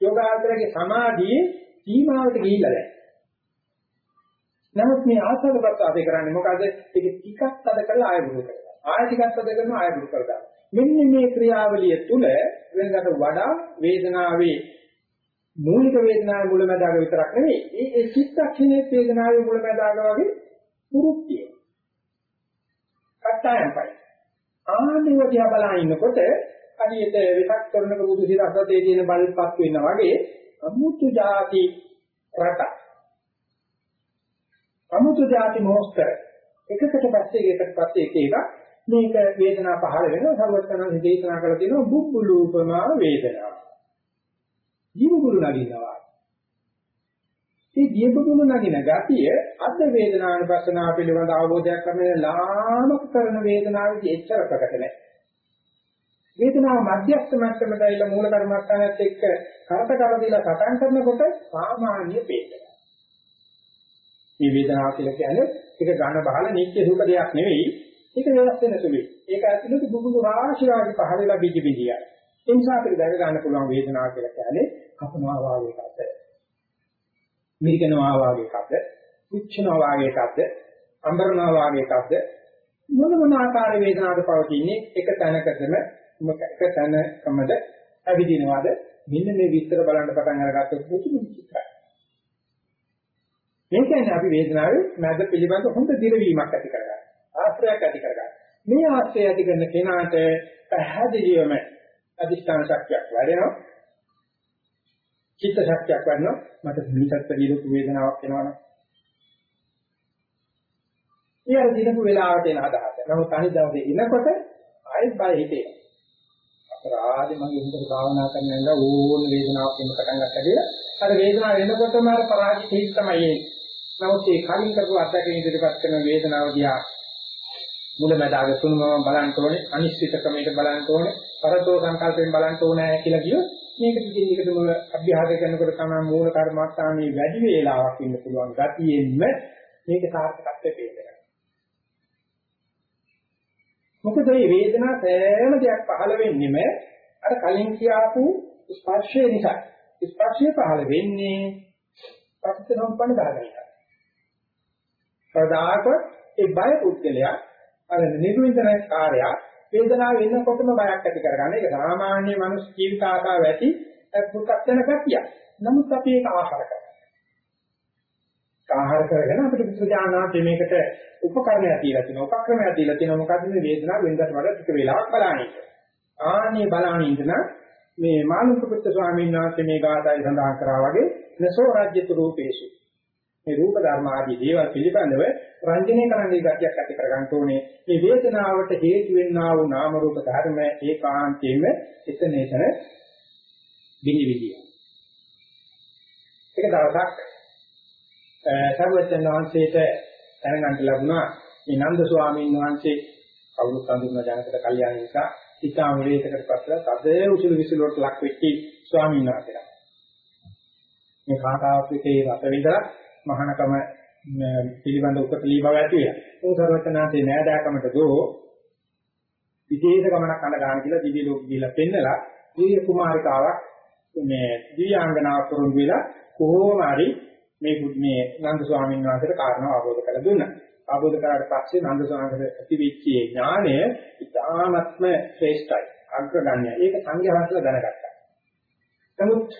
යෝගාවචරයාගේ සමාධියේ සීමාවට ගිහිල්ලා දැන් නමුත් මේ ආසව ප්‍රසාදේ කරන්නේ මොකද? ඒක ටිකක් අද කරලා ආයෙ දුරු කරනවා. ආයෙ ටිකක් අද කරනවා ආයෙ දුරු කරනවා. මෙන්න මේ ක්‍රියාවලිය තුල වෙනකට වඩා වේදනාවේ මූලික වේදනාවේ මුලැමැදාග විතරක් නෙවෙයි. ඒ ඒ චිත්තක්ෂණයේ වේදනාවේ මුලැමැදාග වගේ පුරුක්තිය. කට්ටයන්පයි. ආනිව දිහා බලන ඉන්නකොට හරියට විසක් කරනක බුදු සිරසතේ තියෙන බලපත් වෙනා වගේ අමුතු જાති රටක් අමුතු જાති මොස්තර එකකට පස්සේ එකකට පස්සේ එක එක මේක වේදනා පහළ වෙනවා සර්වඥාන් දේශනා කරලා තියෙනවා බුබ්බුලූපමා වේදනා ජීවගුරු නගිනවා මේ ජීවගුරු නගින ගතිය අද වේදනානුපස්සනාව පිළිබඳ අවබෝධයක් කරගෙන ලාමක කරන වේදනාවේදී එච්චර ප්‍රකට නැහැ වේදනාව මධ්‍යස්ථ මට්ටමට ඇවිල්ලා මූල කර්මස්ථානයත් එක්ක කරට කර දීලා සටන් කරනකොට සාමාන්‍ය වේදනාවක් මේ වේදනාව කියලා කියන්නේ ඒක ඝන බහල නිත්‍ය සුඛ දෙයක් නෙවෙයි. ඒක වෙනස් වෙන සුළුයි. ඒක ඇතුළත බුදුදු රාශියವಾಗಿ පහළලා බිජ බිජිය. ඒ නිසා අපිට දැක ගන්න පුළුවන් වේදනාව කියලා කියන්නේ කපනවා වාගේ එකක්. මිරිකනවා වාගේ එකක්ද, පුච්චනවා වාගේ එකක්ද, අඹරනවා වාගේ එකක්ද මොන මොන ආකාර වේදනාවද පවතින්නේ එක තැනකදම එක තැනකමද ඇවිදිනවද මෙන්න මේ විස්තර බලන්න පටන් අරගත්තොත් පුදුම විචිත්‍රයි. මේ කියන්නේ අපි වේදනාවේ මැද පිළිබඳ හොඳ දිරවීමක් ඇති කරගන්න. ආශ්‍රයයක් ඇති කරගන්න. මේ ආශ්‍රය ඇති කරන කෙනාට පැහැදිලිවම අධිෂ්ඨාන ශක්තියක් වැඩෙනවා. චිත්ත ශක්තියක් වැඩෙනවා. මට මේකත් පිළිලොකු වේදනාවක් එනවනේ. ඊයර දිනපු වෙලාවට එන අදහස. නමුත් අනිත් දවසේ ඉනකොට ආයෙත් බය හිතේ. අපරාධේ මගේ හිතට භාවනා කරන්න යනවා ඕන වේදනාවක් එන්න පටන් ගත්තා කියලා. අර වේදනාව එනකොටම අර පරාජිත හිත තමයි එන්නේ. නමුත් ඒ කලින් කරපු අත්දැකීම් ඉදිරිපත් කරන වේදනාව දිහා මුලමදාග තුනම බලන්න ඕනේ අනිශ්චිත ක්‍රමයකට බලන්න ඕනේ පරතෝ සංකල්පයෙන් බලන්න ඕනේ කියලා කියොත් මේක දිගින් දිගටම අභ්‍යාස කරනකොට තමයි මූල කර්මස්ථානයේ වැඩි වේලාවක් ඉන්න පුළුවන් ගතියෙන්ම මේක සාර්ථකත්වයට පේනවා මොකද මේ වේදනා සෑම දෙයක් පහළ වෙන්නෙම අර කලින් කියාපු ස්පර්ශය නිසා. ස්පර්ශය පහළ වෙන්නේ පටිච්චසමුප්පන්න ධර්මයයි. සදාක ඒ බය පුද්ගලයා අර නිර්වින්දන කාර්යය වේදනාව වෙනකොටම බයක් ඇති කරගන්න. ඒක සාමාන්‍ය මනුස්ස ජීවිත ආකාර ඇති පු탁 වෙන කතිය. නමුත් අපි ඒක ආහාර කරනවා. ආහාර කරගෙන අපිට විද්‍යානාන්තයේ මේකට උපකරණයක් දීලා තියෙනවා. උපක්‍රමයක් දීලා තියෙනවා. මොකද්ද මේ වේදනාව වෙනදට වඩා ටික වෙලාවක් බලන්නේ. ආනේ බලන්නේ ඉඳන මේ මානුෂිකුත් ස්වාමීන් වහන්සේ මේ ගාථායි සඳහන් කරා වගේ නසෝ රාජ්‍යතු රූපේසු. මේ රූප ධර්ම ආදී දේවල් පිළිබඳව රංජනය කරන්නේ ගතියක් ඇති කර ගන්න ඕනේ. මේ වේදනාවට හේතු වෙන්නා වූ නාම රූප ධර්ම ඒකාන්තයෙන්ම එතන එතන විනි විදිය. ඒක දවසක් සර්වඥ වහන්සේට දැනගන්න ලැබුණා මේ නන්ද ස්වාමීන් වහන්සේ කවුරුත් හඳුන්වන ජනකට කල්යාණ නිසා ඉතාම විවේකකට පස්සලා තද උසුළු විසුළුවට ලක් වෙච්ච ස්වාමීන් වහන්සේලා. මේ කාටාවක් විතේ රස විඳලා මහානකම පිළිබඳ උපතලී බව ඇති වෙනවා. ඒ සර්වඥාන්සේ නෑදෑකමට දෝ විශේෂ ගමනක් අඳ ගන්න කියලා දිවි ලෝක ගිහිලා පෙන්නලා දිව්‍ය කුමාරිකාවක් මේ දිව්‍යාංගනාවක් වරුන් වෙලා කොහොම හරි මේ මේ නන්ද ස්වාමීන් වහන්සේට කාරණා අවබෝධ කරලා දුන්නා. අවබෝධ කරාට පස්සේ නන්ද ස්වාමීන් ඇතිවෙච්ච ඥානය ඉතාමත්ම ශ්‍රේෂ්ඨයි. අග්‍රගණ්‍යයි. ඒක සංඝයා වහන්සේලා දැනගත්තා. නමුත්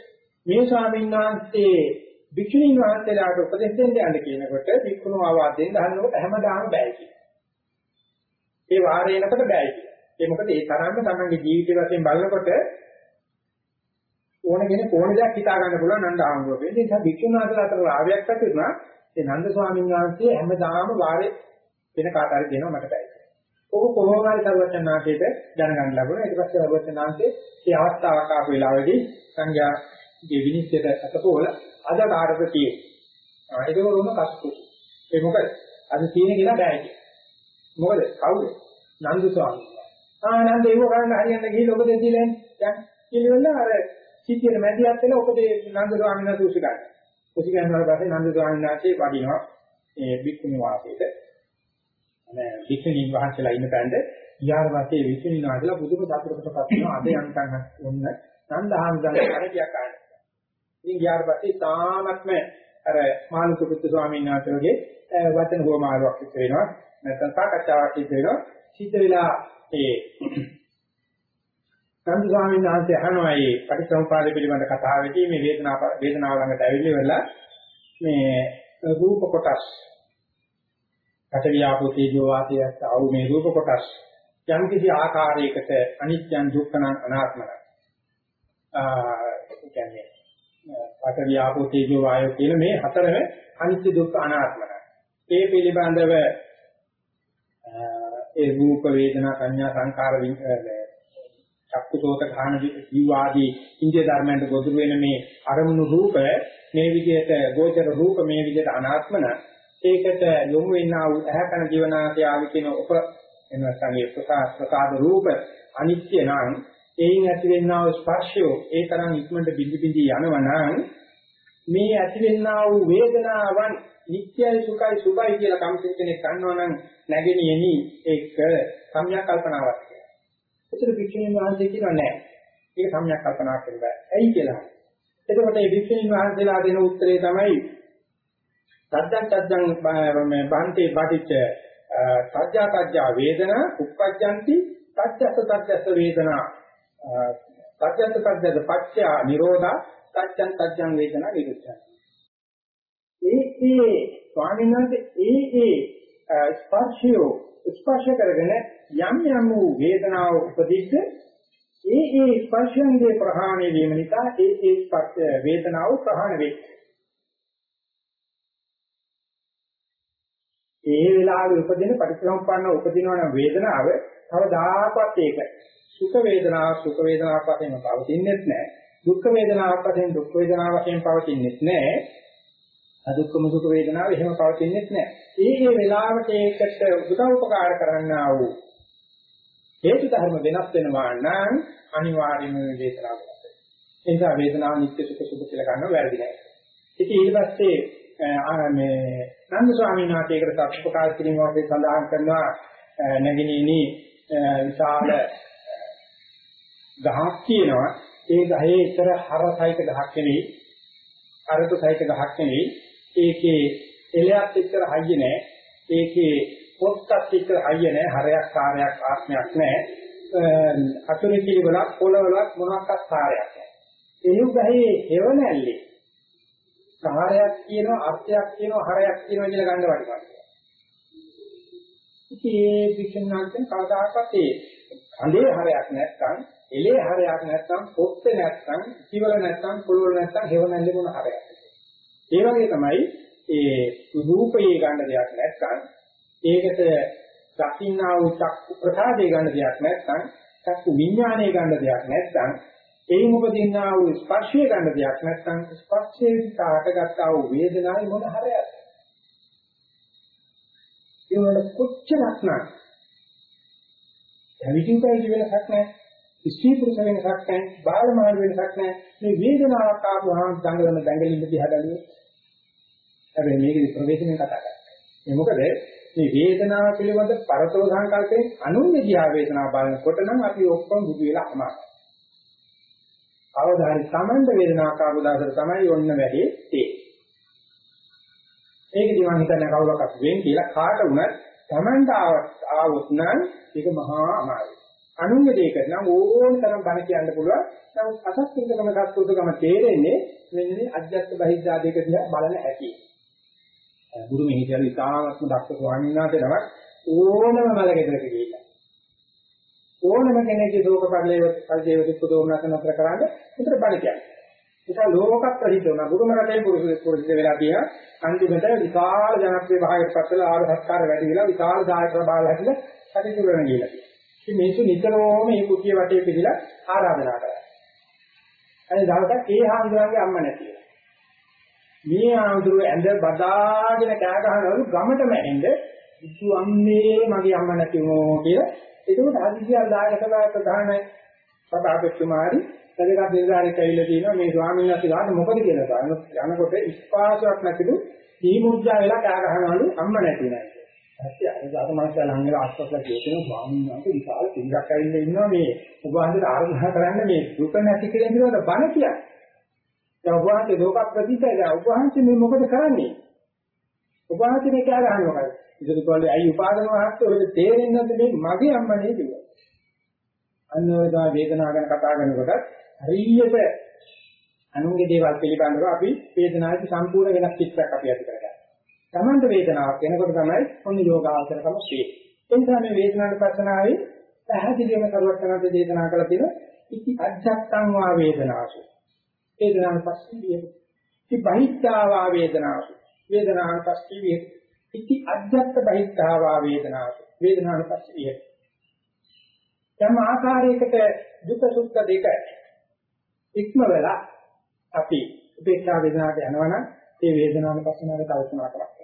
මේ ස්වාමීන් වහන්සේ භික්ෂුණීන් වහන්සේලාට උපදෙස් දෙන්න යන්න කියනකොට භික්ෂුණෝ ආවාද දෙන්න හන්නකොට හැමදාම බෑ කියනවා. ඒ වාරේනකොට බෑ කියනවා. ඒ මොකද ඒ තරම්ම තමන්ගේ ජීවිතය වශයෙන් බලනකොට ඕන කෙනෙක් ඕන දෙයක් හිතා ගන්න පුළුවන් නන්ද ආමතුරු. ඒ නිසා වික්ෂුණාතල අතර රාවයක් ඇති වුණා. ඒ නන්ද ස්වාමීන් වහන්සේ හැමදාම වාරේ වෙන කාට හරි දෙනවා මට බැයි. ඔක කොහොම හරි සර්වචනාංශයට දැනගන්න ලැබුණා. ඊට පස්සේ සර්වචනාංශේ මේ අවස්ථාවක් ආපු වෙලාවේදී සංඝයාගේ විනිශ්චයට අතපොල අද කාටද තියෙන්නේ. ඒක වරුණ කස්තු. ඒ මොකද? අද තියෙන කියලා බෑ කිය. මොකද? කවුද? නන්ද ස්වාමීන් වහන්සේ. ආ නන්ද ඒව කරන්න හරියන්න ගිහින් ඔබ දෙතිලා යන්නේ. කියලා අර සිටියේ මැදිහත් වෙන උපදේ නන්ද ස්වාමීන් වහන්සේ උසි ගන්න. උසි ගන්නාට පස්සේ නන්ද ස්වාමීන් වහන්සේ වඩිනවා මේ බික්කුණි වාසයට. මේ බික්කුණි වහන්සේලා ඉන්න තැනට ඊයාර වාසේ වික්කුණි වාසලා බුදුම සතුටකටපත් වෙනවා අද යන්තම් ඔන්න නන්දහාන් ගන්න කරදියක් ආන. ඉතින් ඊයාර පස්සේ තාමත්ම අර මානුක පුත්තු ස්වාමීන් වහන්සේ වගේ වචන හුවමාරුවක් සිද්ධ වෙනවා. නැත්නම් සාකච්ඡාවක් සිද්ධ වෙනවා. සිද්ධ වෙලා ඒ සම්දු ස්වාමීන් වහන්සේ අහනවා මේ පටිච්චසමුපාද පිළිබඳ කතාවේදී මේ වේදනාව වේදනාව ළඟට ඇවිල්ලි වෙලා මේ රූප කොටස් පඨවියාපෝ තේජෝ වාතයත් ආව මේ රූප කොටස් යම් කිසි ආකාරයකට අනිත්‍යං දුක්ඛං අනාත්මං ආ කියන්නේ පඨවියාපෝ තේජෝ වායෝ කියන මේ හතරම අනිත්‍ය දුක්ඛ අනාත්මං ඒ පිළිබඳව ඒ රූප වේදනා සංඥා සංකාර චක්කුසෝත ඝාන ජීවාදී ඉන්දිය ධර්මයන්ට ගොදුරු වෙන මේ අරමුණු රූප මේ විදිහට ගෝචර රූප මේ විදිහට අනාත්මන ඒකට යොමු වෙන්නා වූ ඇහැකන ජීවනාදී ආවි කියන උප එනසංගේ ප්‍රසාද ප්‍රසාද රූප අනිත්‍ය නම් එයින් ඇති වෙන්නා වූ ස්පර්ශය ඒ තරම් ඉක්මනට බිඳි බිඳි යනවනම් මේ ඇති වෙන්නා වූ වේදනාවන් නිත්‍යයි සුඛයි සුභයි කියලා කම්පිත කෙනෙක් ගන්නවා නම් නැගෙනියනි ඒක සම්‍යක් කල්පනාවක් ඒතර වික්ෂුණීන් වහන්සේ කියනවා නෑ. ඒක සම්‍යක් කල්පනා කරන්න බෑ. ඇයි කියලා. එතකොට මේ වික්ෂුණීන් වහන්සේලා දෙන උත්තරේ තමයි තද්දන් තද්දන් මේ බන්තේ පටිච්ච සත්‍යා සත්‍යා වේදනා උප්පජ්ජಂತಿ සත්‍යස්ස සත්‍යස්ස වේදනා සත්‍යස්ස සත්‍යස්ස පච්චය නිරෝධා සත්‍යං සත්‍යං වේදනා නිරුච්ඡයි ඒ ඒ ස්වාමීන් වහන්සේ ඒ ඒ ස්පර්ශය ස්පර්ශ කරගෙන යම් යම් වූ වේදනාව උපදිද්ද ඒ ඒ ස්පර්ශයන්ගේ ප්‍රහාණය වීම නිසා ඒ ඒ ස්පර්ශ වේදනාව ප්‍රහාණය වේ. ඒ වෙලාවේ උපදින පරිසම්පන්න උපදිනවන වේදනාව කවදාකවත් ඒක සුඛ වේදනාව සුඛ වේදනාවක් වශයෙන් පවතින්නේ නැහැ. දුක්ඛ වේදනාවක් වශයෙන් දුක් වේදනාවක් වශයෙන් පවතින්නේ නැහැ. අදුක්කම සුඛ වේදනාව එහෙම පවතින්නේ නැහැ. ඒ ඒ වෙලාවට ඒකට උදව් උපකාර කරන්නා වූ හේතු ධර්ම වෙනස් වෙනවා නම් අනිවාර්යයෙන්ම වේදනාව වෙනස් වෙනවා. ඒ නිසා වේදනාව නිත්‍ය සුඛ සුඛ කියලා ගන්නව වැරදි නෑ. ඉතින් ඊට පස්සේ මේ නන්ද ස්වාමීන් වහන්සේකට සත්‍යපකාශ කිරීම වගේ සඳහන් කරනවා නැගිනීනි විශාල ගහක් කියනවා. ඒ ගහේ ඉතර හරසයික ගහක් නෙවෙයි. අරතු සයික ගහක් නෙවෙයි. ඒකේ එලයක් ඉතර හයිය නෑ. ඒකේ පොත්තක් එක්ක අයිය නැහැ හරයක් කාර්යයක් ආත්මයක් නැහැ අතුරු කිලිවලක් පොළවලක් මොනවාක්වත් කාර්යයක් නැහැ එහෙම ගහේ හේවණැල්ලේ කාර්යයක් කියනවා අර්ථයක් කියනවා හරයක් කියනවා කියලා ගන්න වටිනවා ඉතින් මේ වික්ෂණාන්තෙන් කවදාකවත් ඒ කඳේ හරයක් නැත්නම් එලේ හරයක් නැත්නම් පොත්තේ නැත්නම් කිවල නැත්නම් පොළවල නැත්නම් හේවණැල්ලේ මොන හරයක්. ඒ වගේ තමයි ඒ රූපයේ ගන්න දෙයක් නැත්නම් ඒකට දකින්නා වූ චක්කු ප්‍රසාදේ ගන්න දෙයක් නැත්නම් චක්කු විඥානය ගන්න දෙයක් නැත්නම් එයින් උපදින්නා වූ ස්පර්ශය ගන්න දෙයක් නැත්නම් ස්පර්ශයේ විකාටගත්තා වූ වේදනාවේ මොන හරයක්ද? ඒ වල කොච්චරක් නම් දැවිතින් පැවිදි වෙනසක් නැහැ. ස්ත්‍රී පුරුෂ වෙනසක් නැහැ බාල මාන වෙනසක් නැහැ මේ වේදනාවක් ආවම දඟලන දඟලින්න දිහා බලන්නේ හැබැයි මේකේ ප්‍රවේශමෙන් කතා කරන්නේ ඒ මොකද මේ වේදනාව පිළිබඳ පරතෝ සංකල්පයෙන් අනුන්‍ය දිහා වේදනාව බලනකොට නම් අපි ඔක්කොම බුදු වෙලා අමාරුයි. අවදාහරි සමන්ද වේදනාවක් ආවදාසර තමයි ඔන්න වැඩි තේ. ඒකදී මම හිතන්නේ කවුරක්වත් වෙන් කියලා කාට වුණත් Tamanda ආවොත් නම් ඒක මහා අමාරුයි. අනුන්‍ය දෙයකට නම් ඕන තරම් බණ කියන්න පුළුවන්. නමුත් අසත්පුරුෂකම සත්පුරුෂකම තේරෙන්නේ මෙන්න අධ්‍යාත්ම බහිද්ධා දෙක දිහා බලන හැටි. ගුරු මෙහිදල් ඉතාමත්ම දක්ෂ ස්වාමීන් වහන්සේ නමක් ඕනම මල ගෙදරක ගිහිල්ලා ඕනම කෙනෙක්ගේ ශෝක පරිලේව පරිදේව දුක්ඛ නතර කරාද විතර බණ කියන්නේ. ඒක ලෝක ප්‍රසිද්ධ වුණා. ගුරුම රටේ පුරුදු පුරුදු වෙලා තියෙන අන්තිමට විශාල ජනප්‍රිය භාවයට පත් වෙලා ආර සත්කාර වැඩි වෙලා විශාල දායක ප්‍රබාල හැදිලා කටයුතු කරන ගියලා. ඉතින් මේසු නිතරම මේ කුටිය වටේ පිළිලා ආරාධනා කරා. අනේ දවසක් ඒ හාමුදුරන්ගේ අම්ම නැතිව. මේ ආඳුර ඇඳ බදාගෙන කෑ ගහනවලු ගමටම ඇහෙන්න ඉතු අම්මේ මගේ අම්මා නැති වුණෝ කියලා ඒකෝට හදිසියක් දායක සභාව ප්‍රධාන සභාපතිතුමාරි සදේක දෙවිදාරේ කැවිලා තියෙනවා මේ ස්වාමීන් වහන්සේ ගාන මොකද කියලා බලන යනකොට ස්පාසයක් නැතිලු දීමුද්දා වෙලා කෑ ගහනවලු අම්මා නැති නෑ ඇත්තට අර ධර්මමාංශය ළඟ ආස්වාදලා කියන ස්වාමීන් වහන්සේ විශාල පිළිගක් ඇවිල්ලා ඉන්නවා මේ ඔබ වහන්සේට ආරාධනා කරන්න මේ දුක නැති කියලා කියනකොට බණ කියන්නේ දැන් ඔබ වහන්සේ ලෝක ප්‍රතිසය ඔබ වහන්සේ මේ මොකද කරන්නේ? ඔබ වහන්සේ මේ කෑ ගහන්නේ මොකද? ඉතින් කොල්ලේ අයි උපාදන මහත්තයෝ ඔය තේරෙන්නේ නැද්ද මේ මගේ අම්මනේ කිව්වා. අන්න ඔය තමයි වේදනාව ගැන කතා කරනකොට හරියට අනුන්ගේ දේවල් පිළිබඳව අපි වේදනාවේ සම්පූර්ණ වෙනස් චිත්‍රයක් අපි ඇති කරගන්නවා. තමන්ට වේදනාවක් වෙනකොට තමයි ඔන්න යෝගාවචරකම ශ්‍රේ. ඒ නිසා මේ වේදනාවට පස්සනාවේ පැහැදිලිවම කරුවක් කරන දේශනා කළ තියෙන ඉති අජත්තං වා වේදනාසු වේදනාවන් පස්සේ විහෙත. ඉති බහිද්ධාවා වේදනාව. වේදනාවන් පස්සේ විහෙත. ඉති අධ්‍යාත්ත බහිද්ධාවා වේදනාව. වේදනාවන් පස්සේ විහෙත. යම් ආකාරයකට දුක සුඛ දෙක ඉක්ම වෙලා අපි උපේක්ෂා වේදනාවට යනවනම් ඒ වේදනාවන් පස්සනාවේ කල්පනා කරක් වෙනවා.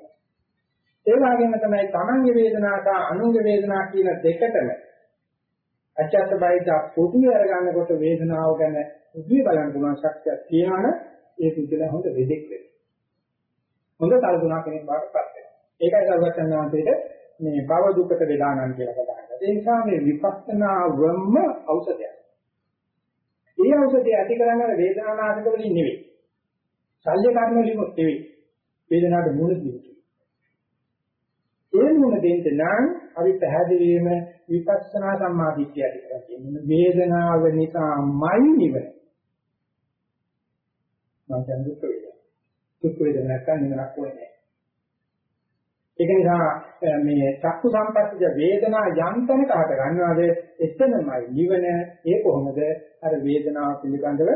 ඒ වගේම තමයි තමන්ගේ වේදනාව සහ අනුන්ගේ වේදනාව කියන දෙකටම අච්චත්ත බයිදා පොදුවේ අරගන්නකොට වේදනාව ගැන උදේ බලන්න පුළුවන් ශක්තියක් තියනවනේ ඒ පුද්ගලයා හොඳ දෙදෙක් වෙනවා. හොඳ කල්පනා කෙනෙක් බවට පත් වෙනවා. ඒකයි සර්වඥාන්තයේට මේ භව දුකට වේදානන් කියලා කතා කරන්නේ. ඒ නිසා මේ විපස්සනාවම ඖෂධයක්. ඒ ඖෂධය ඇති කරන්නේ වේදනානාශක වලින් නෙවෙයි. ශල්‍ය කර්ම වලින් නෙවෙයි. වේදනාවට මුහුණ දෙන්නේ. ඒ මුහුණ දෙන්න නම් අපි පැහැදිලිවම විපස්සනා සම්මාදිට්ඨිය ඇති කරගන්න. වේදනාව නිසාමයි නිවන. මම කියන්නේ දුක් වේදනා. දුක් වේදනා නැත්නම් නිවනක් වෙන්නේ ඒක නිසා මේ චක්කු සම්පස්සිත වේදනා යන්තම කාට ගන්නවද එතනමයි නිවන ඒ කොහොමද අර වේදනාව පිළිබඳව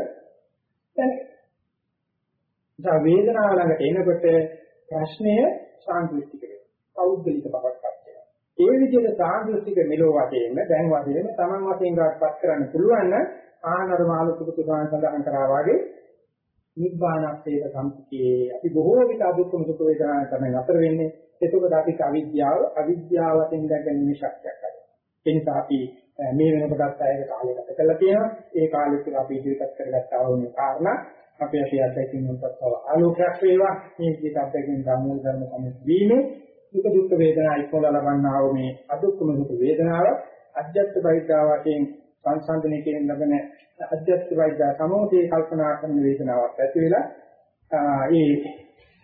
දැනෙන්නේ. වේදනාව ළඟට එනකොට ප්‍රශ්නය සාන්දෘෂ්ටික වෙනවා. පෞද්ගලික බවක් පත් වෙනවා. ඒ විදිහට සාන්දෘෂ්ටික මෙලෝ වශයෙන්ම දැන් වශයෙන්ම Taman වශයෙන් ගන්නපත් කරන්න පුළුවන් නම් ආනර මාළුකුතු සුභාන් සඳහන් කරා වගේ නිබ්බානස්සේක සම්පතියේ අපි බොහෝ විට අදුක්කම සුඛ වේදනා තමයි අතර වෙන්නේ. එතකොට අපි අවිද්‍යාව අවිද්‍යාවෙන් දැකගැනීමේ ශක්තියක් ගන්නවා. ඒ නිසා අපි මේ වෙනකොටත් අයක කාලය ගත කරලා තියෙනවා. ඒ කාලෙත් අපි ඉදිරිපත් කරගත්තා වූ මේ කාරණා අපේ අපි අත්දැකීම් වලට ආලෝකයක් වේවා. මේ විදිහට අත්දැකීම් ගම්මූල ධර්ම සම්පීමේ දුක දුක් වේදනා ඉක්මවල ලබන්නා වූ මේ අදුක්කම දුක් වේදනාව අධ්‍යාත්ම බයිද්දා වශයෙන් සංසන්දනය කියන ලබන අධ්‍යාත්ම බයිද්දා සමෝධේ කල්පනා කරන වේදනාවක් ඇති වෙලා ඒ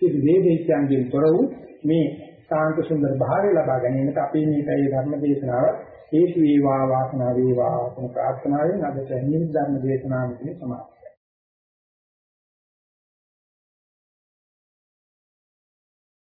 සිදු වේදිකයන්ගෙන් තොර වූ මේ සාන්ත සුන්දර භාවය ලබා ගැනීමට අපි මේ පැය ධර්ම දේශනාව හේතු වේවා වාසනාව වේවා කියන ප්‍රාර්ථනාවෙන් අද තැනින් ධර්ම දේශනාව මෙතන සමාප්ත.